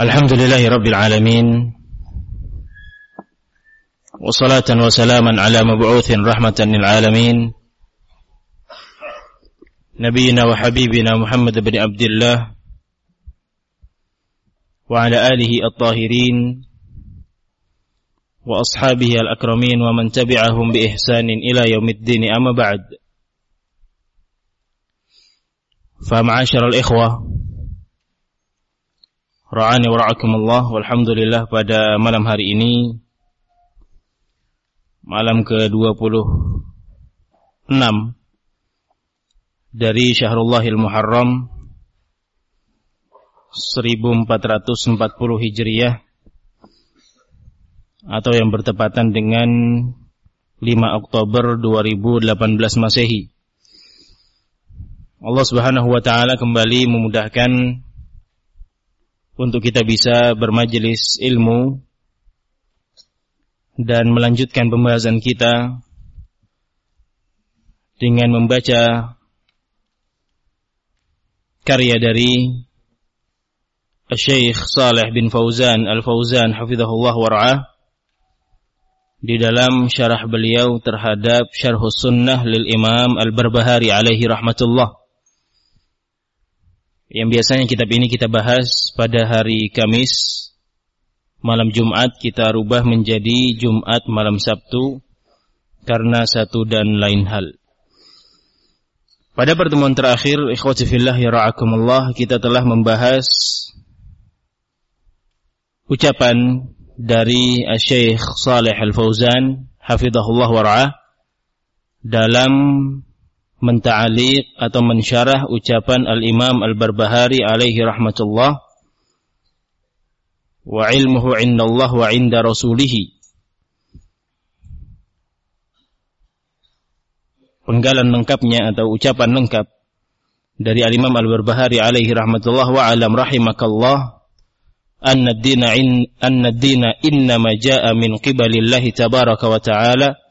الحمد لله رب العالمين وصلاة وسلاما على مبعوث رحمة للعالمين نبينا وحبيبنا محمد بن عبد الله وعلى آله الطاهرين وأصحابه الأكرمين ومن تبعهم بإحسان إلى يوم الدين أما بعد فمعاشر الإخوة Ra'ani wa ra'akumullah. Walhamdulillah pada malam hari ini Malam ke-26 Dari Syahrullah Muharram 1440 Hijriyah Atau yang bertepatan dengan 5 Oktober 2018 Masehi. Allah Subhanahu wa taala kembali memudahkan untuk kita bisa bermajelis ilmu dan melanjutkan pembahasan kita dengan membaca karya dari Syekh Saleh bin Fauzan Al-Fauzan hafizahullah wara'ah di dalam syarah beliau terhadap Syarh Sunnah lil Imam Al-Barbahari alaihi rahmatullah yang biasanya kitab ini kita bahas pada hari Kamis malam Jumat kita rubah menjadi Jumat malam Sabtu karena satu dan lain hal. Pada pertemuan terakhir, ikhwati fillah ya kita telah membahas ucapan dari Syekh Saleh Al-Fauzan hafizahullah wara'ah dalam menta'aliq atau mensyarah ucapan Al-Imam Al-Barbahari alaihi rahmatullah wa ilmuhu indallah wa inda rasulih penggalan lengkapnya atau ucapan lengkap dari Al-Imam Al-Barbahari alaihi rahmatullah wa alam rahimakallah anna ad-dina in anna ad-dina min qibalillahi tabaraka wa ta'ala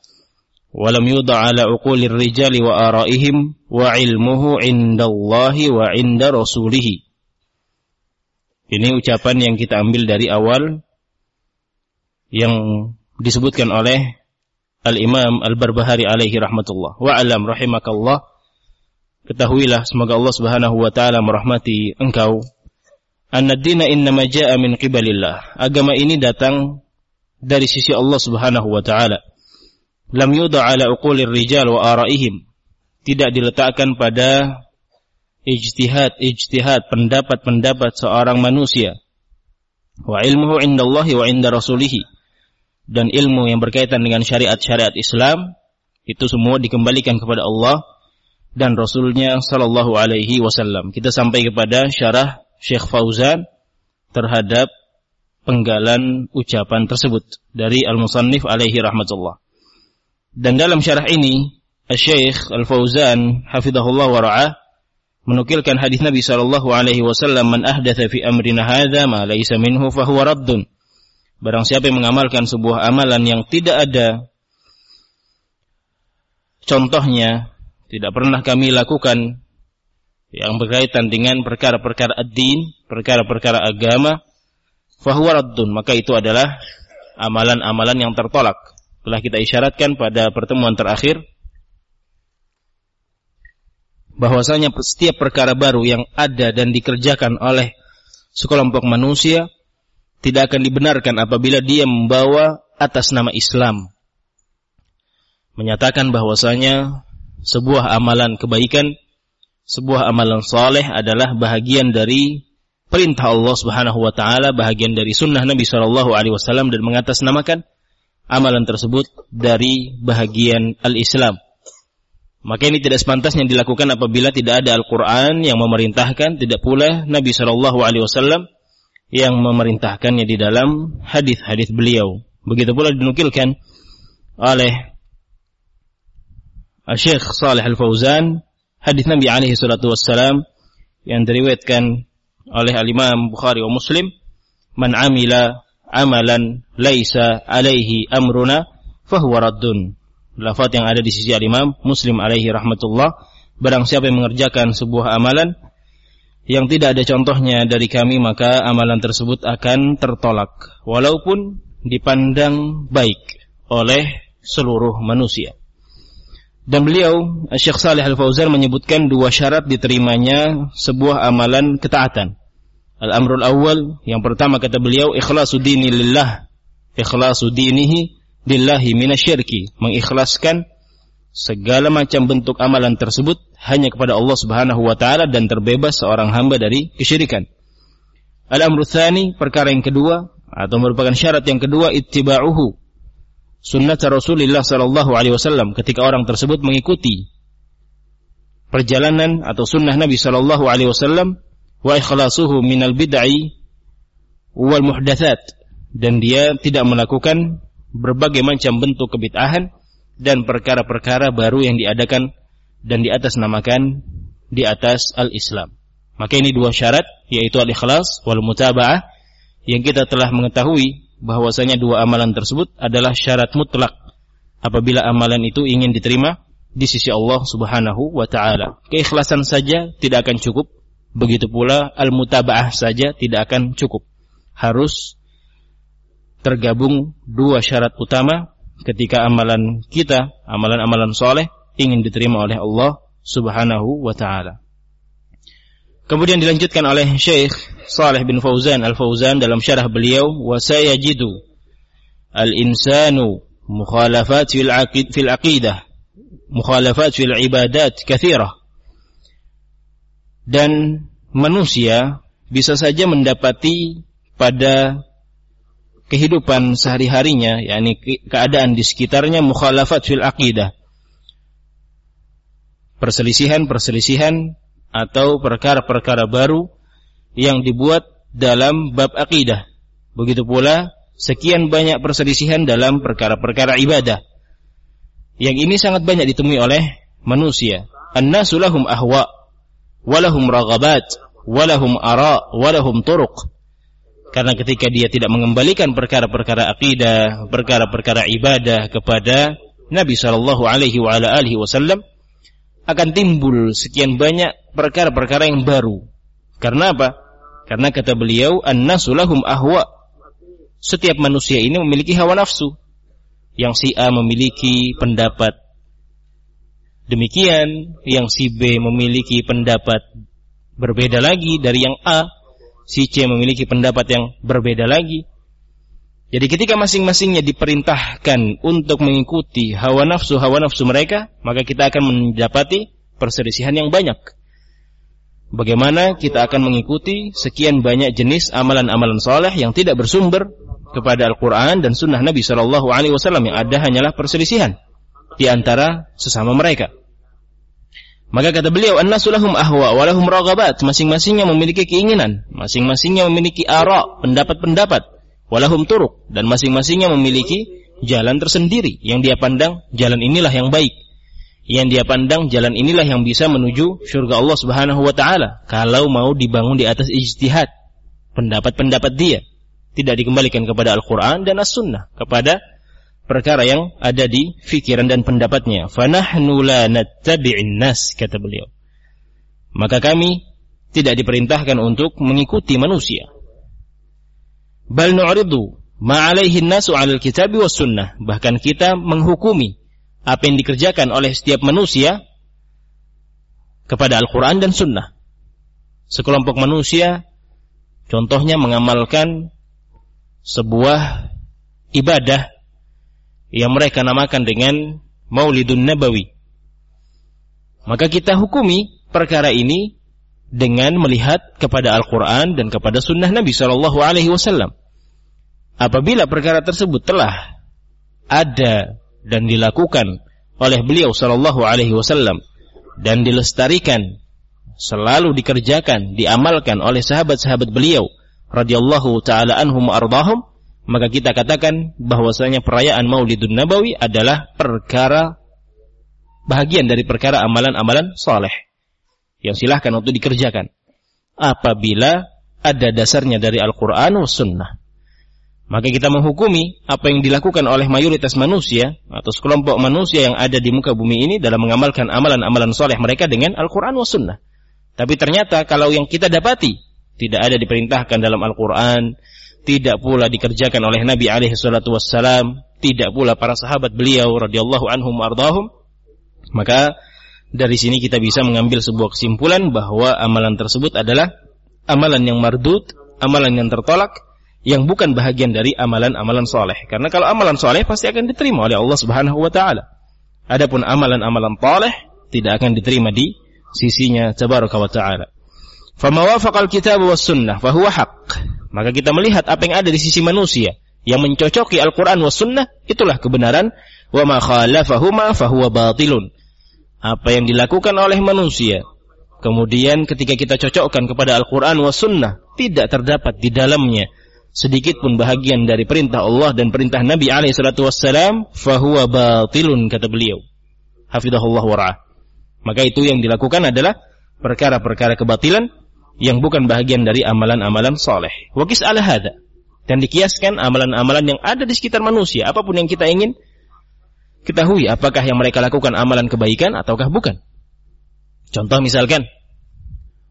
ولم يوضع على عقول الرجال وآرائهم وعلمه عند الله وعند رسوله Ini ucapan yang kita ambil dari awal yang disebutkan oleh Al-Imam Al-Barbahari alaihi rahmatullah. Wa alam rahimakallah. Ketahuilah semoga Allah Subhanahu wa taala merahmati engkau. An-dina innama jaa min qibalillah. Agama ini datang dari sisi Allah Subhanahu wa taala lam yuda ala uqulir rijal wa araihim tidak diletakkan pada ijtihad ijtihad pendapat-pendapat seorang manusia wa ilmuhu indallahi wa inda rasulih dan ilmu yang berkaitan dengan syariat-syariat Islam itu semua dikembalikan kepada Allah dan Rasulnya Sallallahu Alaihi Wasallam. Kita sampai kepada syarah Syekh Fauzan terhadap penggalan ucapan tersebut dari Al-Musannif alaihi rahmatullah. Dan dalam syarah ini, Syekh Al-Fauzan hafizahullah wa ra'ah menukilkan hadis Nabi sallallahu alaihi wasallam, "Man ahdatsa fi amrina hadza ma laysa minhu fa huwa raddun." Barang siapa yang mengamalkan sebuah amalan yang tidak ada contohnya, tidak pernah kami lakukan yang berkaitan dengan perkara-perkara ad-din, perkara-perkara agama, fa huwa raddun, maka itu adalah amalan-amalan yang tertolak telah kita isyaratkan pada pertemuan terakhir bahwasanya setiap perkara baru yang ada dan dikerjakan oleh sekelompok manusia tidak akan dibenarkan apabila dia membawa atas nama Islam. Menyatakan bahwasanya sebuah amalan kebaikan sebuah amalan saleh adalah bahagian dari perintah Allah Subhanahu wa taala bahagian dari sunnah Nabi sallallahu alaihi wasallam dan mengatasnamakan amalan tersebut dari bahagian al-Islam. Maka ini tidak sepantasnya dilakukan apabila tidak ada Al-Quran yang memerintahkan, tidak pula Nabi Wasallam yang memerintahkannya di dalam hadis-hadis beliau. Begitu pula dinukilkan oleh Syekh Saleh Al Fauzan hadis Nabi alaihi wassalam yang diriwayatkan oleh Al Imam Bukhari wa Muslim, "Man amila amalan laisa alaihi amruna fahuwa raddun. Lafaz yang ada di sisi al-Imam Muslim alaihi rahmatullah, barang siapa yang mengerjakan sebuah amalan yang tidak ada contohnya dari kami maka amalan tersebut akan tertolak walaupun dipandang baik oleh seluruh manusia. Dan beliau Syekh Saleh Al-Fauzan menyebutkan dua syarat diterimanya sebuah amalan ketaatan. Al-amrul awal yang pertama kata beliau ikhlasu dini lillah. Ikhlasu dinihi lillahi minasyirki. Mengikhlaskan segala macam bentuk amalan tersebut hanya kepada Allah Subhanahu wa taala dan terbebas seorang hamba dari kesyirikan. Al-amru tsani perkara yang kedua atau merupakan syarat yang kedua ittiba'uhu sunnah Rasulullah sallallahu alaihi wasallam ketika orang tersebut mengikuti perjalanan atau sunnah Nabi sallallahu alaihi wasallam wa ikhlasuhu minal bid'ai wal muhdatsat dan dia tidak melakukan berbagai macam bentuk kebid'ahan dan perkara-perkara baru yang diadakan dan di atas namakan di atas al-Islam. Maka ini dua syarat yaitu al-ikhlas wal mutaba'ah yang kita telah mengetahui bahwasanya dua amalan tersebut adalah syarat mutlak apabila amalan itu ingin diterima di sisi Allah Subhanahu wa taala. Keikhlasan saja tidak akan cukup, begitu pula al-mutabaah saja tidak akan cukup. Harus tergabung dua syarat utama ketika amalan kita, amalan-amalan soleh ingin diterima oleh Allah Subhanahu wa taala. Kemudian dilanjutkan oleh Syekh Saleh bin Fauzan Al-Fauzan dalam syarah beliau wa sayajidu al-insanu mukhalafat fil aqid fil aqidah mukhalafat fil ibadat kathirah dan manusia bisa saja mendapati pada kehidupan sehari-harinya yakni keadaan di sekitarnya mukhalafat fil aqidah perselisihan-perselisihan atau perkara-perkara baru yang dibuat dalam bab akidah. Begitu pula sekian banyak perselisihan dalam perkara-perkara ibadah. Yang ini sangat banyak ditemui oleh manusia. An-nasu lahum ahwa, walahum ragabat, walahum ara, walahum turuq. Karena ketika dia tidak mengembalikan perkara-perkara akidah, perkara-perkara ibadah kepada Nabi sallallahu alaihi wasallam, akan timbul sekian banyak perkara-perkara yang baru. Karena apa? Karena kata beliau, an-nasu lahum ahwa. Setiap manusia ini memiliki hawa nafsu. Yang si A memiliki pendapat demikian, yang si B memiliki pendapat berbeda lagi dari yang A, si C memiliki pendapat yang berbeda lagi. Jadi ketika masing-masingnya diperintahkan untuk mengikuti hawa nafsu hawa nafsu mereka, maka kita akan mendapati perselisihan yang banyak. Bagaimana kita akan mengikuti sekian banyak jenis amalan-amalan soleh yang tidak bersumber kepada Al-Quran dan Sunnah Nabi Shallallahu Alaihi Wasallam yang ada hanyalah perselisihan di antara sesama mereka. Maka kata beliau, an-nasulahum ahwa walahum ragabat. Masing-masingnya memiliki keinginan, masing-masingnya memiliki ara, pendapat-pendapat walahum turuk dan masing-masingnya memiliki jalan tersendiri yang dia pandang jalan inilah yang baik yang dia pandang jalan inilah yang bisa menuju surga Allah Subhanahu wa taala kalau mau dibangun di atas ijtihad pendapat-pendapat dia tidak dikembalikan kepada Al-Qur'an dan As-Sunnah kepada perkara yang ada di fikiran dan pendapatnya fanahnu la nattabi'in nas kata beliau maka kami tidak diperintahkan untuk mengikuti manusia Bal nu'ridu ma alaihi nasu 'alal kitabi was sunnah. Bahkan kita menghukumi apa yang dikerjakan oleh setiap manusia kepada Al-Qur'an dan sunnah. Sekelompok manusia contohnya mengamalkan sebuah ibadah yang mereka namakan dengan Maulidun Nabawi. Maka kita hukumi perkara ini dengan melihat kepada Al-Quran dan kepada Sunnah Nabi Shallallahu Alaihi Wasallam. Apabila perkara tersebut telah ada dan dilakukan oleh beliau Shallallahu Alaihi Wasallam dan dilestarikan, selalu dikerjakan, diamalkan oleh sahabat-sahabat beliau radhiyallahu taala anhum ardahum, maka kita katakan bahwasanya perayaan Maulidun Nabawi adalah perkara bahagian dari perkara amalan-amalan soleh yang silahkan untuk dikerjakan apabila ada dasarnya dari Al-Quran wa Sunnah. Maka kita menghukumi apa yang dilakukan oleh mayoritas manusia atau sekelompok manusia yang ada di muka bumi ini dalam mengamalkan amalan-amalan soleh mereka dengan Al-Quran wa Sunnah. Tapi ternyata kalau yang kita dapati tidak ada diperintahkan dalam Al-Quran, tidak pula dikerjakan oleh Nabi alaihi salatu wassalam, tidak pula para sahabat beliau radhiyallahu anhum ardahum, maka dari sini kita bisa mengambil sebuah kesimpulan bahwa amalan tersebut adalah amalan yang mardud, amalan yang tertolak, yang bukan bahagian dari amalan-amalan soleh. Karena kalau amalan soleh pasti akan diterima oleh Allah Subhanahu Wa Taala. Adapun amalan-amalan soleh tidak akan diterima di sisinya tabaraka wa taala. Fama wafaqal kitab was sunnah haq. Maka kita melihat apa yang ada di sisi manusia yang mencocoki Al-Qur'an was sunnah itulah kebenaran wa ma khalafahuma fahuwa batilun. Apa yang dilakukan oleh manusia kemudian ketika kita cocokkan kepada Al-Qur'an was sunnah tidak terdapat di dalamnya sedikit pun bahagian dari perintah Allah dan perintah Nabi alaihi fahuwa batilun kata beliau. Hafizahullah wara'ah. Maka itu yang dilakukan adalah perkara-perkara kebatilan yang bukan bahagian dari amalan-amalan soleh. Wakis ala hada. Dan dikiaskan amalan-amalan yang ada di sekitar manusia. Apa pun yang kita ingin ketahui apakah yang mereka lakukan amalan kebaikan ataukah bukan. Contoh misalkan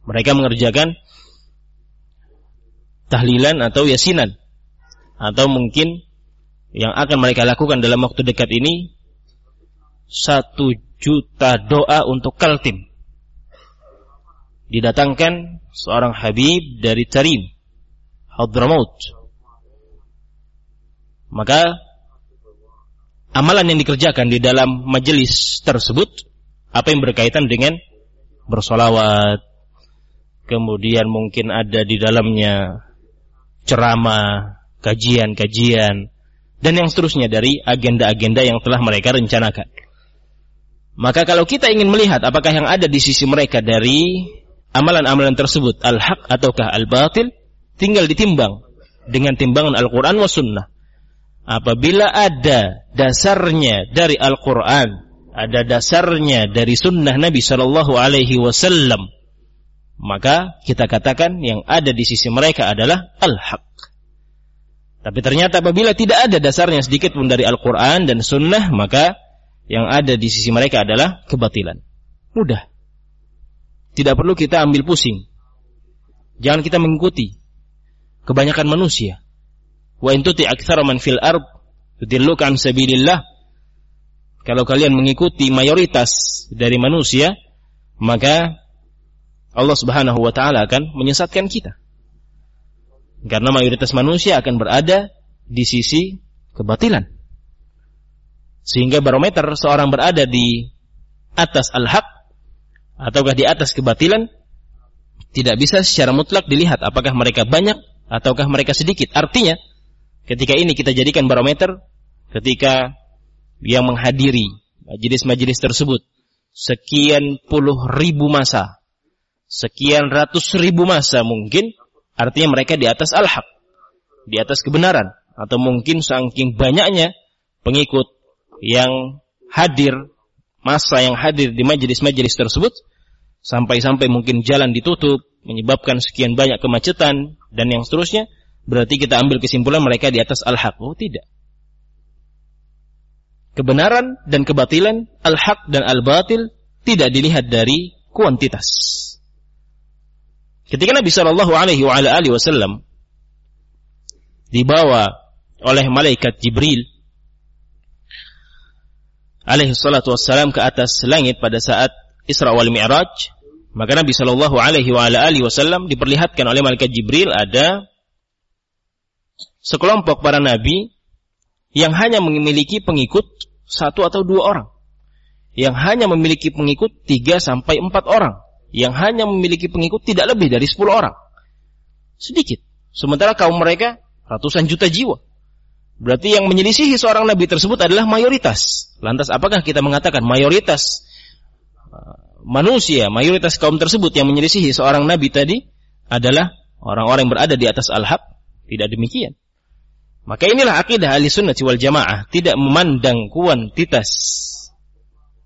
mereka mengerjakan tahlilan atau yasinan atau mungkin yang akan mereka lakukan dalam waktu dekat ini satu juta doa untuk Kaltim. Didatangkan seorang Habib dari Tarim, Hadramaut. Maka amalan yang dikerjakan di dalam majelis tersebut apa yang berkaitan dengan bersolawat, kemudian mungkin ada di dalamnya ceramah, kajian-kajian, dan yang seterusnya dari agenda-agenda yang telah mereka rencanakan. Maka kalau kita ingin melihat apakah yang ada di sisi mereka dari amalan-amalan tersebut al-haq ataukah al-batil, tinggal ditimbang dengan timbangan Al-Quran wa sunnah. Apabila ada dasarnya dari Al-Quran, ada dasarnya dari sunnah Nabi Shallallahu Alaihi Wasallam, maka kita katakan yang ada di sisi mereka adalah al-haq. Tapi ternyata apabila tidak ada dasarnya sedikit pun dari Al-Quran dan Sunnah, maka yang ada di sisi mereka adalah kebatilan. Mudah. Tidak perlu kita ambil pusing. Jangan kita mengikuti kebanyakan manusia. Wa intuti aktsara man fil ard tudilluka an sabilillah. Kalau kalian mengikuti mayoritas dari manusia, maka Allah Subhanahu wa taala akan menyesatkan kita. Karena mayoritas manusia akan berada di sisi kebatilan. Sehingga barometer seorang berada di atas al-haq ataukah di atas kebatilan tidak bisa secara mutlak dilihat apakah mereka banyak ataukah mereka sedikit. Artinya, ketika ini kita jadikan barometer ketika yang menghadiri majelis-majelis tersebut sekian puluh ribu masa, sekian ratus ribu masa mungkin, artinya mereka di atas al-haq, di atas kebenaran, atau mungkin saking banyaknya pengikut yang hadir, masa yang hadir di majelis-majelis tersebut, sampai-sampai mungkin jalan ditutup, menyebabkan sekian banyak kemacetan, dan yang seterusnya, berarti kita ambil kesimpulan mereka di atas al-haq. Oh tidak. Kebenaran dan kebatilan, al-haq dan al-batil, tidak dilihat dari kuantitas. Ketika Nabi Shallallahu Alaihi Wasallam dibawa oleh malaikat Jibril alaihi salatu wassalam ke atas langit pada saat Isra wal Mi'raj, maka Nabi sallallahu alaihi wa alihi wasallam diperlihatkan oleh malaikat Jibril ada sekelompok para nabi yang hanya memiliki pengikut satu atau dua orang. Yang hanya memiliki pengikut tiga sampai empat orang. Yang hanya memiliki pengikut tidak lebih dari sepuluh orang. Sedikit. Sementara kaum mereka ratusan juta jiwa. Berarti yang menyelisihi seorang nabi tersebut adalah mayoritas. Lantas apakah kita mengatakan mayoritas uh, manusia, mayoritas kaum tersebut yang menyelisihi seorang nabi tadi adalah orang-orang yang berada di atas al-haq? Tidak demikian. Maka inilah akidah ahli sunnah wal jamaah. Tidak memandang kuantitas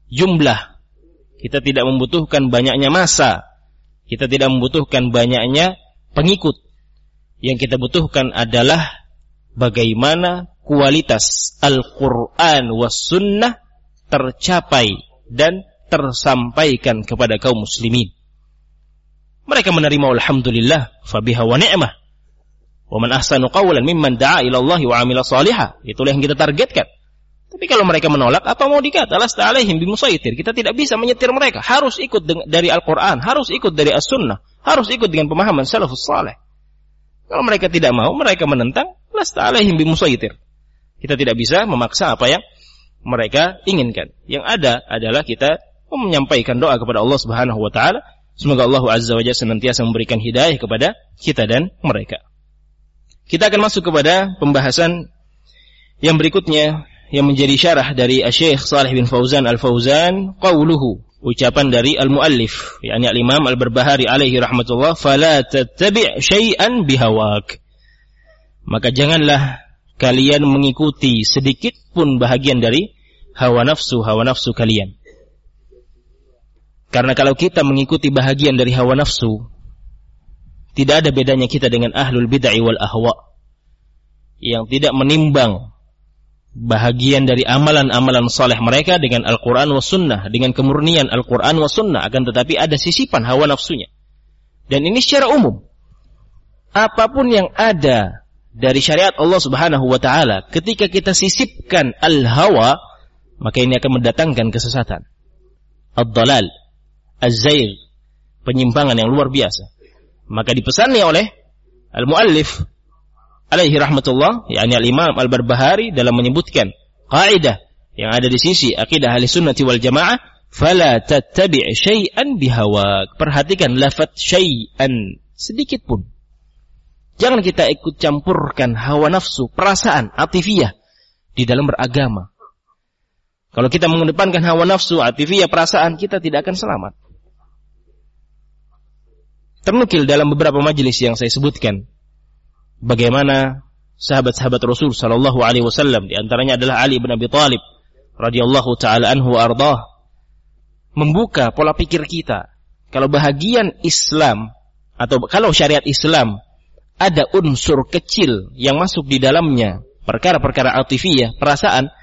jumlah. Kita tidak membutuhkan banyaknya masa. Kita tidak membutuhkan banyaknya pengikut. Yang kita butuhkan adalah bagaimana kualitas Al-Quran was sunnah tercapai dan tersampaikan kepada kaum muslimin. Mereka menerima alhamdulillah fabiha wa ni'mah. Wa man ahsanu qawlan mimman da'a ila Allah wa 'amila salihah. Itulah yang kita targetkan. Tapi kalau mereka menolak, apa mau dikata? Lasta alaihim bimusaitir. Kita tidak bisa menyetir mereka. Harus ikut dari Al-Quran, harus ikut dari As-Sunnah, harus ikut dengan pemahaman salafus saleh. Kalau mereka tidak mau, mereka menentang, lasta alaihim bimusaitir. Kita tidak bisa memaksa apa yang mereka inginkan. Yang ada adalah kita menyampaikan doa kepada Allah Subhanahu wa taala. Semoga Allah Azza wa Jalla senantiasa memberikan hidayah kepada kita dan mereka. Kita akan masuk kepada pembahasan yang berikutnya yang menjadi syarah dari Syekh Salih bin Fauzan Al-Fauzan qauluhu ucapan dari al-muallif yakni al-Imam Al-Barbahari alaihi rahmatullah fala tattabi' syai'an bihawak maka janganlah kalian mengikuti sedikit pun bahagian dari hawa nafsu hawa nafsu kalian karena kalau kita mengikuti bahagian dari hawa nafsu tidak ada bedanya kita dengan ahlul bid'ah wal ahwa yang tidak menimbang bahagian dari amalan-amalan saleh mereka dengan Al-Quran wa sunnah, dengan kemurnian Al-Quran wa sunnah, akan tetapi ada sisipan hawa nafsunya. Dan ini secara umum. Apa pun yang ada dari syariat Allah subhanahu wa ta'ala, ketika kita sisipkan al-hawa, maka ini akan mendatangkan kesesatan. Ad-dalal, az-zair, penyimpangan yang luar biasa. Maka dipesannya oleh al-muallif alaihi rahmatullah, yakni al-Imam Al-Barbahari dalam menyebutkan kaidah yang ada di sisi akidah ahli sunnati wal jamaah, fala tattabi' syai'an bihawak. Perhatikan lafaz syai'an sedikit pun. Jangan kita ikut campurkan hawa nafsu, perasaan, atifiyah di dalam beragama. Kalau kita mengedepankan hawa nafsu, atifiyah, perasaan, kita tidak akan selamat. Ternukil dalam beberapa majelis yang saya sebutkan bagaimana sahabat-sahabat Rasul sallallahu alaihi wasallam di antaranya adalah Ali bin Abi Thalib radhiyallahu taala anhu ardah membuka pola pikir kita. Kalau bahagian Islam atau kalau syariat Islam ada unsur kecil yang masuk di dalamnya, perkara-perkara atifiyah, perasaan,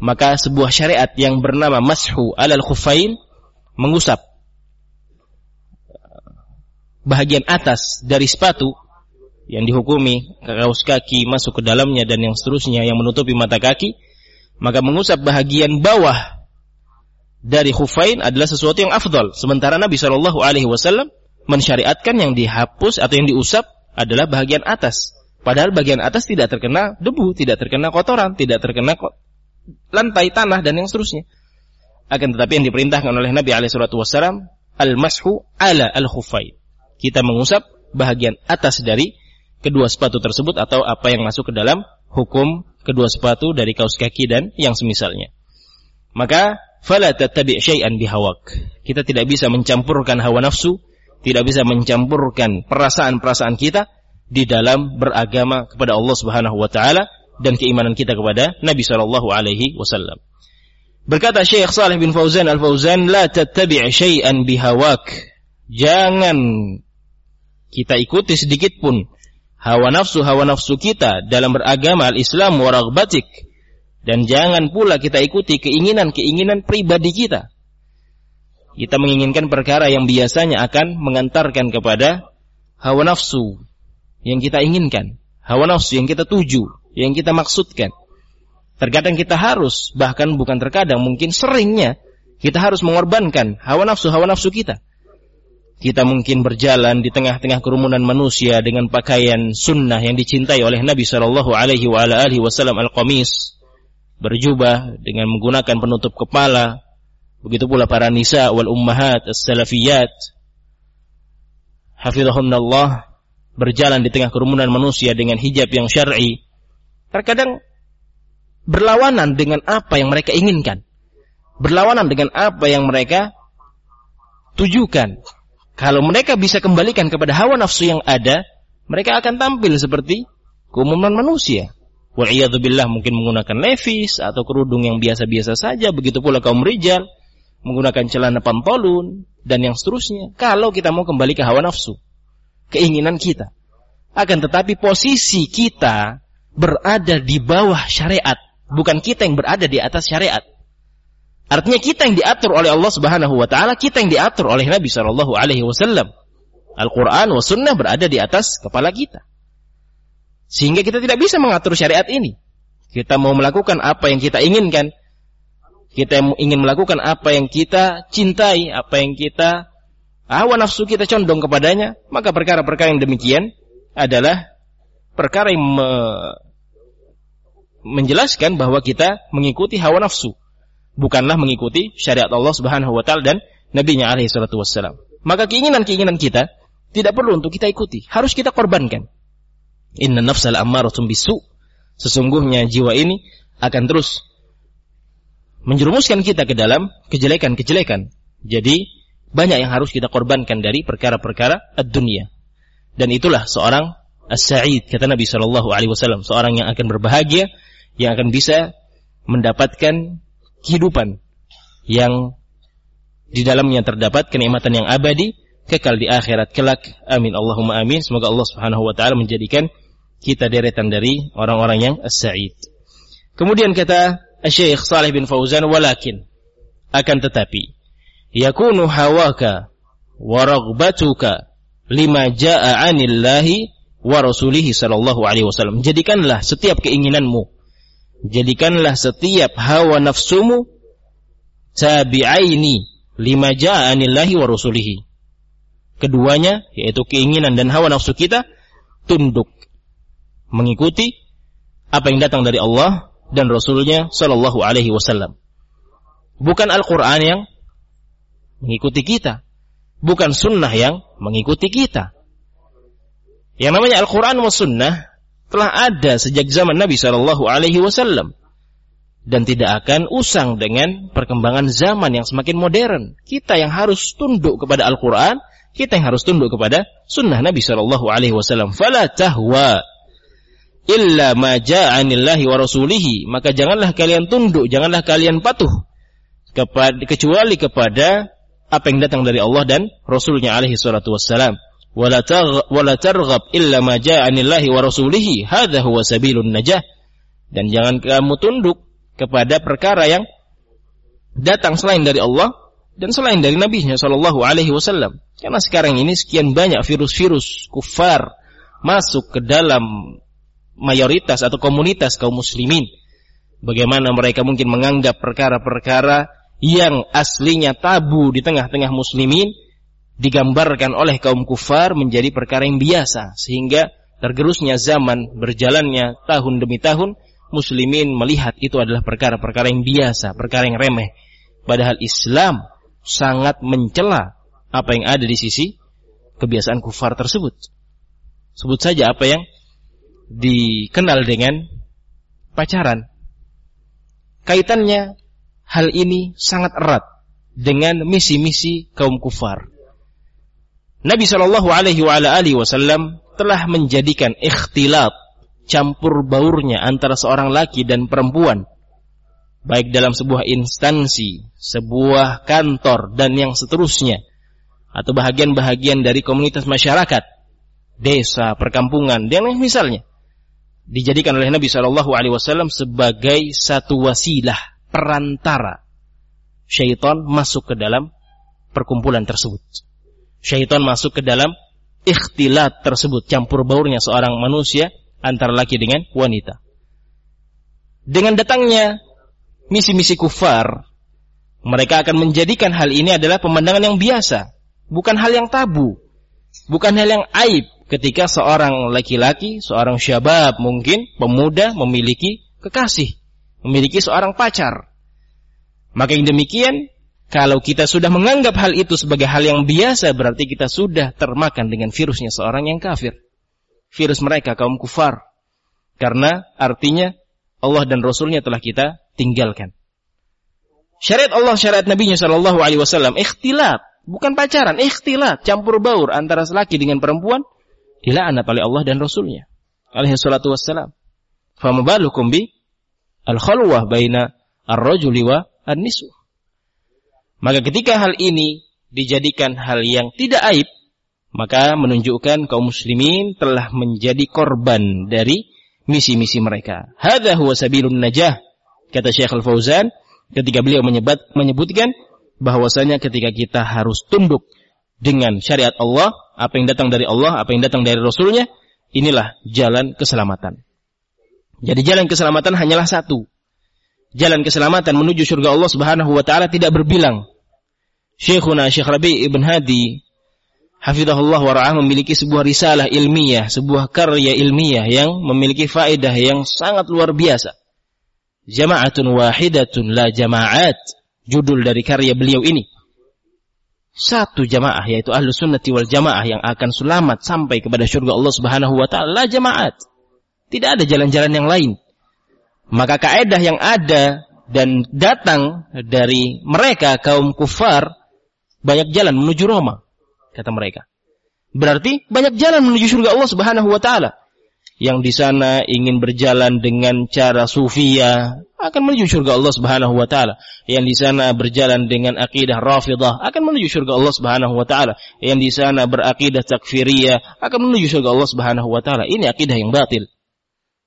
maka sebuah syariat yang bernama mashu alal khufain mengusap bahagian atas dari sepatu yang dihukumi kaos kaki masuk ke dalamnya dan yang seterusnya yang menutupi mata kaki, maka mengusap bahagian bawah dari khufain adalah sesuatu yang afdal. Sementara Nabi Wasallam mensyariatkan yang dihapus atau yang diusap adalah bahagian atas. Padahal bagian atas tidak terkena debu, tidak terkena kotoran, tidak terkena lantai tanah dan yang seterusnya. Akan tetapi yang diperintahkan oleh Nabi Alaihi Wasallam al-mashu ala al-khufain. Kita mengusap bahagian atas dari kedua sepatu tersebut atau apa yang masuk ke dalam hukum kedua sepatu dari kaos kaki dan yang semisalnya. Maka fala tattabi' syai'an bihawak. Kita tidak bisa mencampurkan hawa nafsu, tidak bisa mencampurkan perasaan-perasaan kita di dalam beragama kepada Allah Subhanahu wa taala dan keimanan kita kepada Nabi sallallahu alaihi wasallam. Berkata Syekh Saleh bin Fauzan Al-Fauzan, "La tattabi' syai'an bihawak." Jangan kita ikuti sedikit pun hawa nafsu hawa nafsu kita dalam beragama al-Islam waragbatik dan jangan pula kita ikuti keinginan-keinginan pribadi kita. Kita menginginkan perkara yang biasanya akan mengantarkan kepada hawa nafsu yang kita inginkan, hawa nafsu yang kita tuju, yang kita maksudkan. Terkadang kita harus, bahkan bukan terkadang, mungkin seringnya kita harus mengorbankan hawa nafsu hawa nafsu kita kita mungkin berjalan di tengah-tengah kerumunan manusia dengan pakaian sunnah yang dicintai oleh Nabi Shallallahu Alaihi Wasallam al-qamis berjubah dengan menggunakan penutup kepala begitu pula para nisa wal ummahat as-salafiyat hafizahumullah berjalan di tengah kerumunan manusia dengan hijab yang syar'i terkadang berlawanan dengan apa yang mereka inginkan berlawanan dengan apa yang mereka tujukan kalau mereka bisa kembalikan kepada hawa nafsu yang ada, mereka akan tampil seperti keumuman manusia. Wal'iyadzubillah mungkin menggunakan levis atau kerudung yang biasa-biasa saja. Begitu pula kaum rijal menggunakan celana pantolun dan yang seterusnya. Kalau kita mau kembali ke hawa nafsu, keinginan kita. Akan tetapi posisi kita berada di bawah syariat. Bukan kita yang berada di atas syariat. Artinya kita yang diatur oleh Allah Subhanahu wa taala, kita yang diatur oleh Nabi sallallahu alaihi wasallam. Al-Quran wa sunnah berada di atas kepala kita. Sehingga kita tidak bisa mengatur syariat ini. Kita mau melakukan apa yang kita inginkan. Kita ingin melakukan apa yang kita cintai, apa yang kita hawa nafsu kita condong kepadanya, maka perkara-perkara yang demikian adalah perkara yang me menjelaskan bahwa kita mengikuti hawa nafsu, bukanlah mengikuti syariat Allah Subhanahu wa taala dan nabinya alaihi salatu wassalam. Maka keinginan-keinginan kita tidak perlu untuk kita ikuti, harus kita korbankan. Inna nafsal ammaratun bisu. Sesungguhnya jiwa ini akan terus menjerumuskan kita ke dalam kejelekan-kejelekan. Jadi banyak yang harus kita korbankan dari perkara-perkara dunia. Dan itulah seorang as-sa'id kata Nabi Shallallahu alaihi wasallam, seorang yang akan berbahagia, yang akan bisa mendapatkan kehidupan yang di dalamnya terdapat kenikmatan yang abadi kekal di akhirat kelak. Amin Allahumma amin. Semoga Allah Subhanahu wa taala menjadikan kita deretan dari orang-orang yang as-sa'id. Kemudian kata Syekh Saleh bin Fauzan walakin akan tetapi yakunu hawaka wa raghbatuka lima jaa 'anillahi wa rasulihi sallallahu alaihi wasallam. Jadikanlah setiap keinginanmu, jadikanlah setiap hawa nafsumu tabi'aini lima jaa 'anillahi wa rasulihi. Keduanya yaitu keinginan dan hawa nafsu kita tunduk mengikuti apa yang datang dari Allah dan Rasulnya Sallallahu Alaihi Wasallam. Bukan Al-Quran yang mengikuti kita. Bukan sunnah yang mengikuti kita. Yang namanya Al-Quran wa sunnah telah ada sejak zaman Nabi Shallallahu Alaihi Wasallam dan tidak akan usang dengan perkembangan zaman yang semakin modern. Kita yang harus tunduk kepada Al-Quran, kita yang harus tunduk kepada sunnah Nabi Shallallahu Alaihi Wasallam. Fala tahwa illa ma ja'anillahi wa rasulihi, maka janganlah kalian tunduk, janganlah kalian patuh kepada kecuali kepada apa yang datang dari Allah dan Rasulnya alaihi salatu wassalam. Wala targhab illa ma ja'anillahi wa rasulihi, hadha huwa sabilun najah. Dan jangan kamu tunduk kepada perkara yang datang selain dari Allah dan selain dari Nabi-Nya sallallahu alaihi wasallam. Karena sekarang ini sekian banyak virus-virus kufar masuk ke dalam mayoritas atau komunitas kaum muslimin. Bagaimana mereka mungkin menganggap perkara-perkara yang aslinya tabu di tengah-tengah muslimin digambarkan oleh kaum kufar menjadi perkara yang biasa sehingga tergerusnya zaman berjalannya tahun demi tahun muslimin melihat itu adalah perkara-perkara yang biasa, perkara yang remeh. Padahal Islam sangat mencela apa yang ada di sisi kebiasaan kufar tersebut. Sebut saja apa yang dikenal dengan pacaran. Kaitannya hal ini sangat erat dengan misi-misi kaum kufar. Nabi Shallallahu Alaihi Wasallam telah menjadikan ikhtilat campur baurnya antara seorang laki dan perempuan baik dalam sebuah instansi, sebuah kantor dan yang seterusnya atau bahagian-bahagian dari komunitas masyarakat, desa, perkampungan dan yang misalnya dijadikan oleh Nabi Shallallahu Alaihi Wasallam sebagai satu wasilah perantara syaitan masuk ke dalam perkumpulan tersebut. Syaitan masuk ke dalam ikhtilat tersebut, campur baurnya seorang manusia antara laki dengan wanita. Dengan datangnya misi-misi kufar, mereka akan menjadikan hal ini adalah pemandangan yang biasa, bukan hal yang tabu, bukan hal yang aib ketika seorang laki-laki, seorang syabab mungkin pemuda memiliki kekasih memiliki seorang pacar. Maka yang demikian, kalau kita sudah menganggap hal itu sebagai hal yang biasa, berarti kita sudah termakan dengan virusnya seorang yang kafir. Virus mereka, kaum kufar. Karena artinya Allah dan Rasulnya telah kita tinggalkan. Syariat Allah, syariat Nabi Shallallahu Wasallam, ikhtilat, bukan pacaran, ikhtilat, campur baur antara laki dengan perempuan, dilaknat oleh Allah dan Rasulnya. Alaihi salatu wassalam. Fama balukum bi al-khalwah baina ar-rajuli wa an-nisu. Maka ketika hal ini dijadikan hal yang tidak aib, maka menunjukkan kaum muslimin telah menjadi korban dari misi-misi mereka. Hadza huwa sabilun najah, kata Syekh Al-Fauzan ketika beliau menyebut, menyebutkan bahwasanya ketika kita harus tunduk dengan syariat Allah, apa yang datang dari Allah, apa yang datang dari Rasulnya, inilah jalan keselamatan. Jadi jalan keselamatan hanyalah satu. Jalan keselamatan menuju surga Allah Subhanahu wa taala tidak berbilang. Syekhuna Syekh Rabi Ibn Hadi Hafizahullah wa ra'ah memiliki sebuah risalah ilmiah, sebuah karya ilmiah yang memiliki faedah yang sangat luar biasa. Jama'atun wahidatun la jama'at. Judul dari karya beliau ini. Satu jamaah yaitu ahlu sunnati wal jamaah yang akan selamat sampai kepada surga Allah subhanahu wa ta'ala. La jama'at. Tidak ada jalan-jalan yang lain. Maka kaedah yang ada dan datang dari mereka kaum kufar banyak jalan menuju Roma kata mereka. Berarti banyak jalan menuju surga Allah Subhanahu wa taala. Yang di sana ingin berjalan dengan cara sufia akan menuju surga Allah Subhanahu wa taala. Yang di sana berjalan dengan akidah Rafidah akan menuju surga Allah Subhanahu wa taala. Yang di sana berakidah takfiriyah akan menuju surga Allah Subhanahu wa taala. Ini akidah yang batil.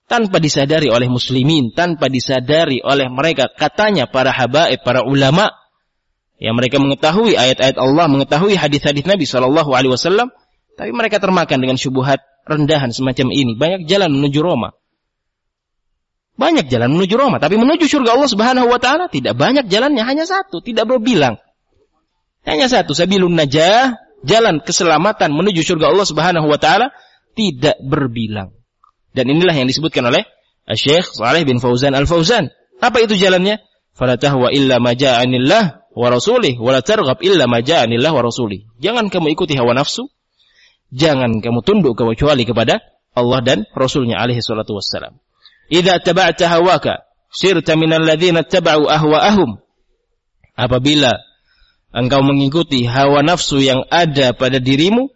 Tanpa disadari oleh muslimin, tanpa disadari oleh mereka katanya para habaib, para ulama yang mereka mengetahui ayat-ayat Allah, mengetahui hadis-hadis Nabi Shallallahu Alaihi Wasallam, tapi mereka termakan dengan syubhat rendahan semacam ini. Banyak jalan menuju Roma. Banyak jalan menuju Roma, tapi menuju surga Allah Subhanahu wa taala tidak banyak jalannya, hanya satu, tidak berbilang. Hanya satu, sabilun najah, jalan keselamatan menuju surga Allah Subhanahu wa taala tidak berbilang. Dan inilah yang disebutkan oleh Syekh Saleh bin Fauzan Al-Fauzan. Apa itu jalannya? Fala tahwa illa ma ja'anillah wa rasulih wa la targhab illa ma wa rasulih. Jangan kamu ikuti hawa nafsu, jangan kamu tunduk kecuali kepada Allah dan Rasulnya alaihi salatu wassalam. Idza taba'ta hawaka sirta minal ladzina taba'u ahwa'ahum. Apabila engkau mengikuti hawa nafsu yang ada pada dirimu,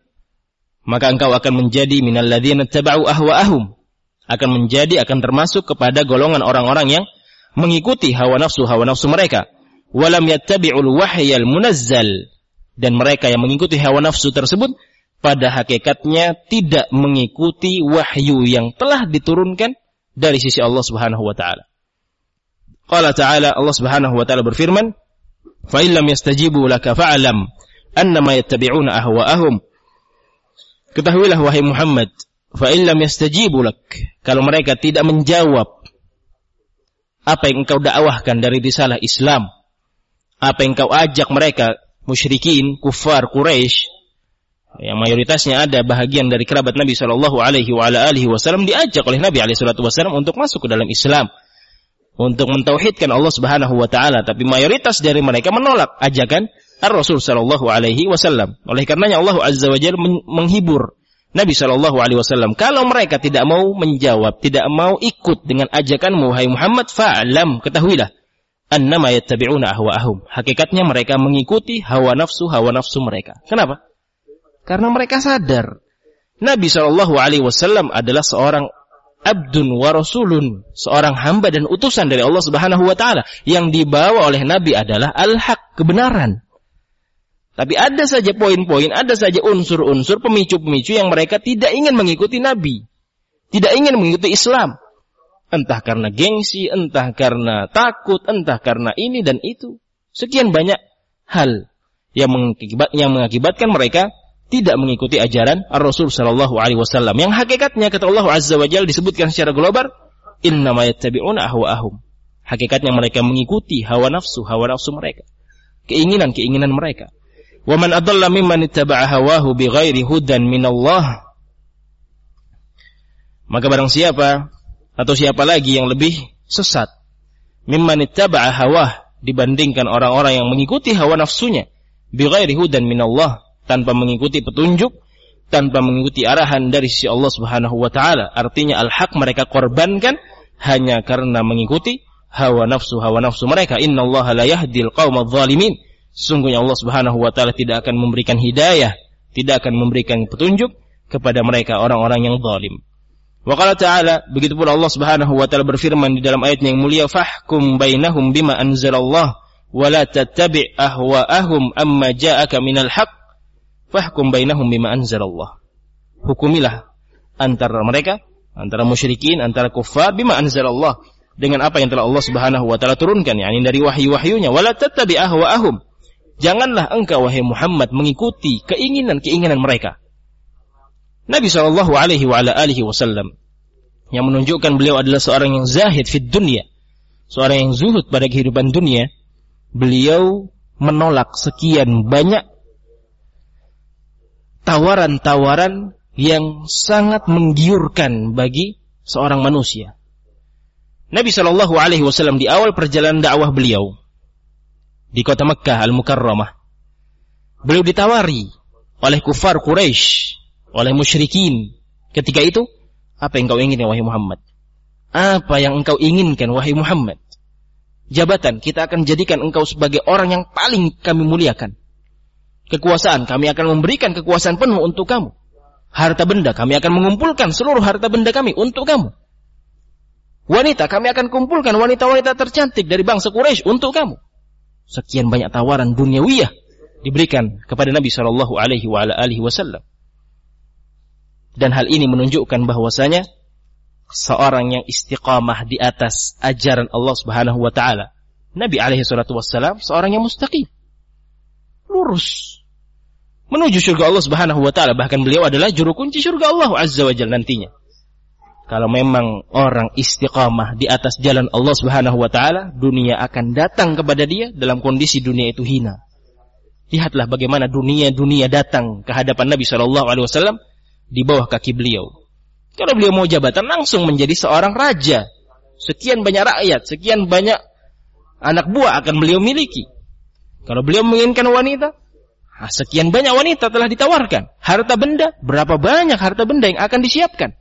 maka engkau akan menjadi minal ladzina taba'u ahwa'ahum. Akan menjadi akan termasuk kepada golongan orang-orang yang mengikuti hawa nafsu hawa nafsu mereka walam yattabi'ul wahyal munazzal dan mereka yang mengikuti hawa nafsu tersebut pada hakikatnya tidak mengikuti wahyu yang telah diturunkan dari sisi Allah Subhanahu wa taala. Qala ta'ala Allah Subhanahu wa taala berfirman, "Fa illam yastajibu laka fa'lam annama yattabi'una ahwa'ahum." Ketahuilah wahai Muhammad, fa illam yastajibu lak, kalau mereka tidak menjawab apa yang engkau dakwahkan dari risalah Islam, apa yang kau ajak mereka musyrikin, kufar, Quraisy yang mayoritasnya ada bahagian dari kerabat Nabi Shallallahu Alaihi Wasallam diajak oleh Nabi Alaihi Wasallam untuk masuk ke dalam Islam, untuk mentauhidkan Allah Subhanahu Wa Taala. Tapi mayoritas dari mereka menolak ajakan Ar Rasul Shallallahu Alaihi Wasallam. Oleh karenanya Allah Azza Wajalla menghibur Nabi Shallallahu Alaihi Wasallam. Kalau mereka tidak mau menjawab, tidak mau ikut dengan ajakan Muhammad Muhammad, fa'lam ketahuilah annama yattabi'una ahwa'ahum. Hakikatnya mereka mengikuti hawa nafsu hawa nafsu mereka. Kenapa? Karena mereka sadar Nabi Shallallahu alaihi wasallam adalah seorang abdun wa rasulun, seorang hamba dan utusan dari Allah Subhanahu wa taala yang dibawa oleh Nabi adalah al-haq, kebenaran. Tapi ada saja poin-poin, ada saja unsur-unsur pemicu-pemicu yang mereka tidak ingin mengikuti Nabi. Tidak ingin mengikuti Islam. Entah karena gengsi, entah karena takut, entah karena ini dan itu. Sekian banyak hal yang mengakibatkan mereka tidak mengikuti ajaran Rasul Shallallahu Alaihi Wasallam. Yang hakikatnya kata Allah Azza wa Jalla disebutkan secara global, Inna yattabi'una ahwa'ahum. Hakikatnya mereka mengikuti hawa nafsu, hawa nafsu mereka. Keinginan-keinginan mereka. Wa man adalla mimman ittaba'a hawahu bighairi hudan minallah. Maka barang siapa atau siapa lagi yang lebih sesat mimman ittaba'a hawah dibandingkan orang-orang yang mengikuti hawa nafsunya bighairi hudan minallah tanpa mengikuti petunjuk tanpa mengikuti arahan dari sisi Allah Subhanahu wa taala. Artinya al-haq mereka korbankan hanya karena mengikuti hawa nafsu hawa nafsu mereka. Innallaha la yahdil qaumadh dhalimin sungguhnya Allah Subhanahu wa taala tidak akan memberikan hidayah tidak akan memberikan petunjuk kepada mereka orang-orang yang zalim. Wa qala ta'ala, begitu pula Allah Subhanahu wa taala berfirman di dalam ayatnya yang mulia, "Fahkum bainahum bima anzalallah wa la tattabi' ahwa'ahum amma ja'aka minal haqq." Fahkum bainahum bima anzalallah. Hukumilah antara mereka, antara musyrikin, antara kufar bima anzalallah dengan apa yang telah Allah Subhanahu wa taala turunkan, yakni dari wahyu-wahyunya, wa la tattabi' ahwa'ahum. Janganlah engkau wahai Muhammad mengikuti keinginan-keinginan mereka. Nabi Shallallahu Alaihi Wasallam yang menunjukkan beliau adalah seorang yang zahid fid dunia, seorang yang zuhud pada kehidupan dunia. Beliau menolak sekian banyak tawaran-tawaran yang sangat menggiurkan bagi seorang manusia. Nabi Shallallahu Alaihi Wasallam di awal perjalanan dakwah beliau di kota Mekkah Al Mukarramah, beliau ditawari oleh kufar Quraisy oleh musyrikin. Ketika itu, apa yang kau ingin wahai Muhammad? Apa yang engkau inginkan wahai Muhammad? Jabatan, kita akan jadikan engkau sebagai orang yang paling kami muliakan. Kekuasaan, kami akan memberikan kekuasaan penuh untuk kamu. Harta benda, kami akan mengumpulkan seluruh harta benda kami untuk kamu. Wanita, kami akan kumpulkan wanita-wanita tercantik dari bangsa Quraisy untuk kamu. Sekian banyak tawaran duniawiyah diberikan kepada Nabi Shallallahu Alaihi Wasallam. Dan hal ini menunjukkan bahwasanya seorang yang istiqamah di atas ajaran Allah Subhanahu wa taala. Nabi alaihi wassalam seorang yang mustaqim. Lurus. Menuju surga Allah Subhanahu wa taala, bahkan beliau adalah juru kunci surga Allah Azza wa Jalla nantinya. Kalau memang orang istiqamah di atas jalan Allah Subhanahu wa taala, dunia akan datang kepada dia dalam kondisi dunia itu hina. Lihatlah bagaimana dunia-dunia datang ke hadapan Nabi Shallallahu alaihi wasallam di bawah kaki beliau. Kalau beliau mau jabatan langsung menjadi seorang raja. Sekian banyak rakyat, sekian banyak anak buah akan beliau miliki. Kalau beliau menginginkan wanita, nah, sekian banyak wanita telah ditawarkan. Harta benda, berapa banyak harta benda yang akan disiapkan.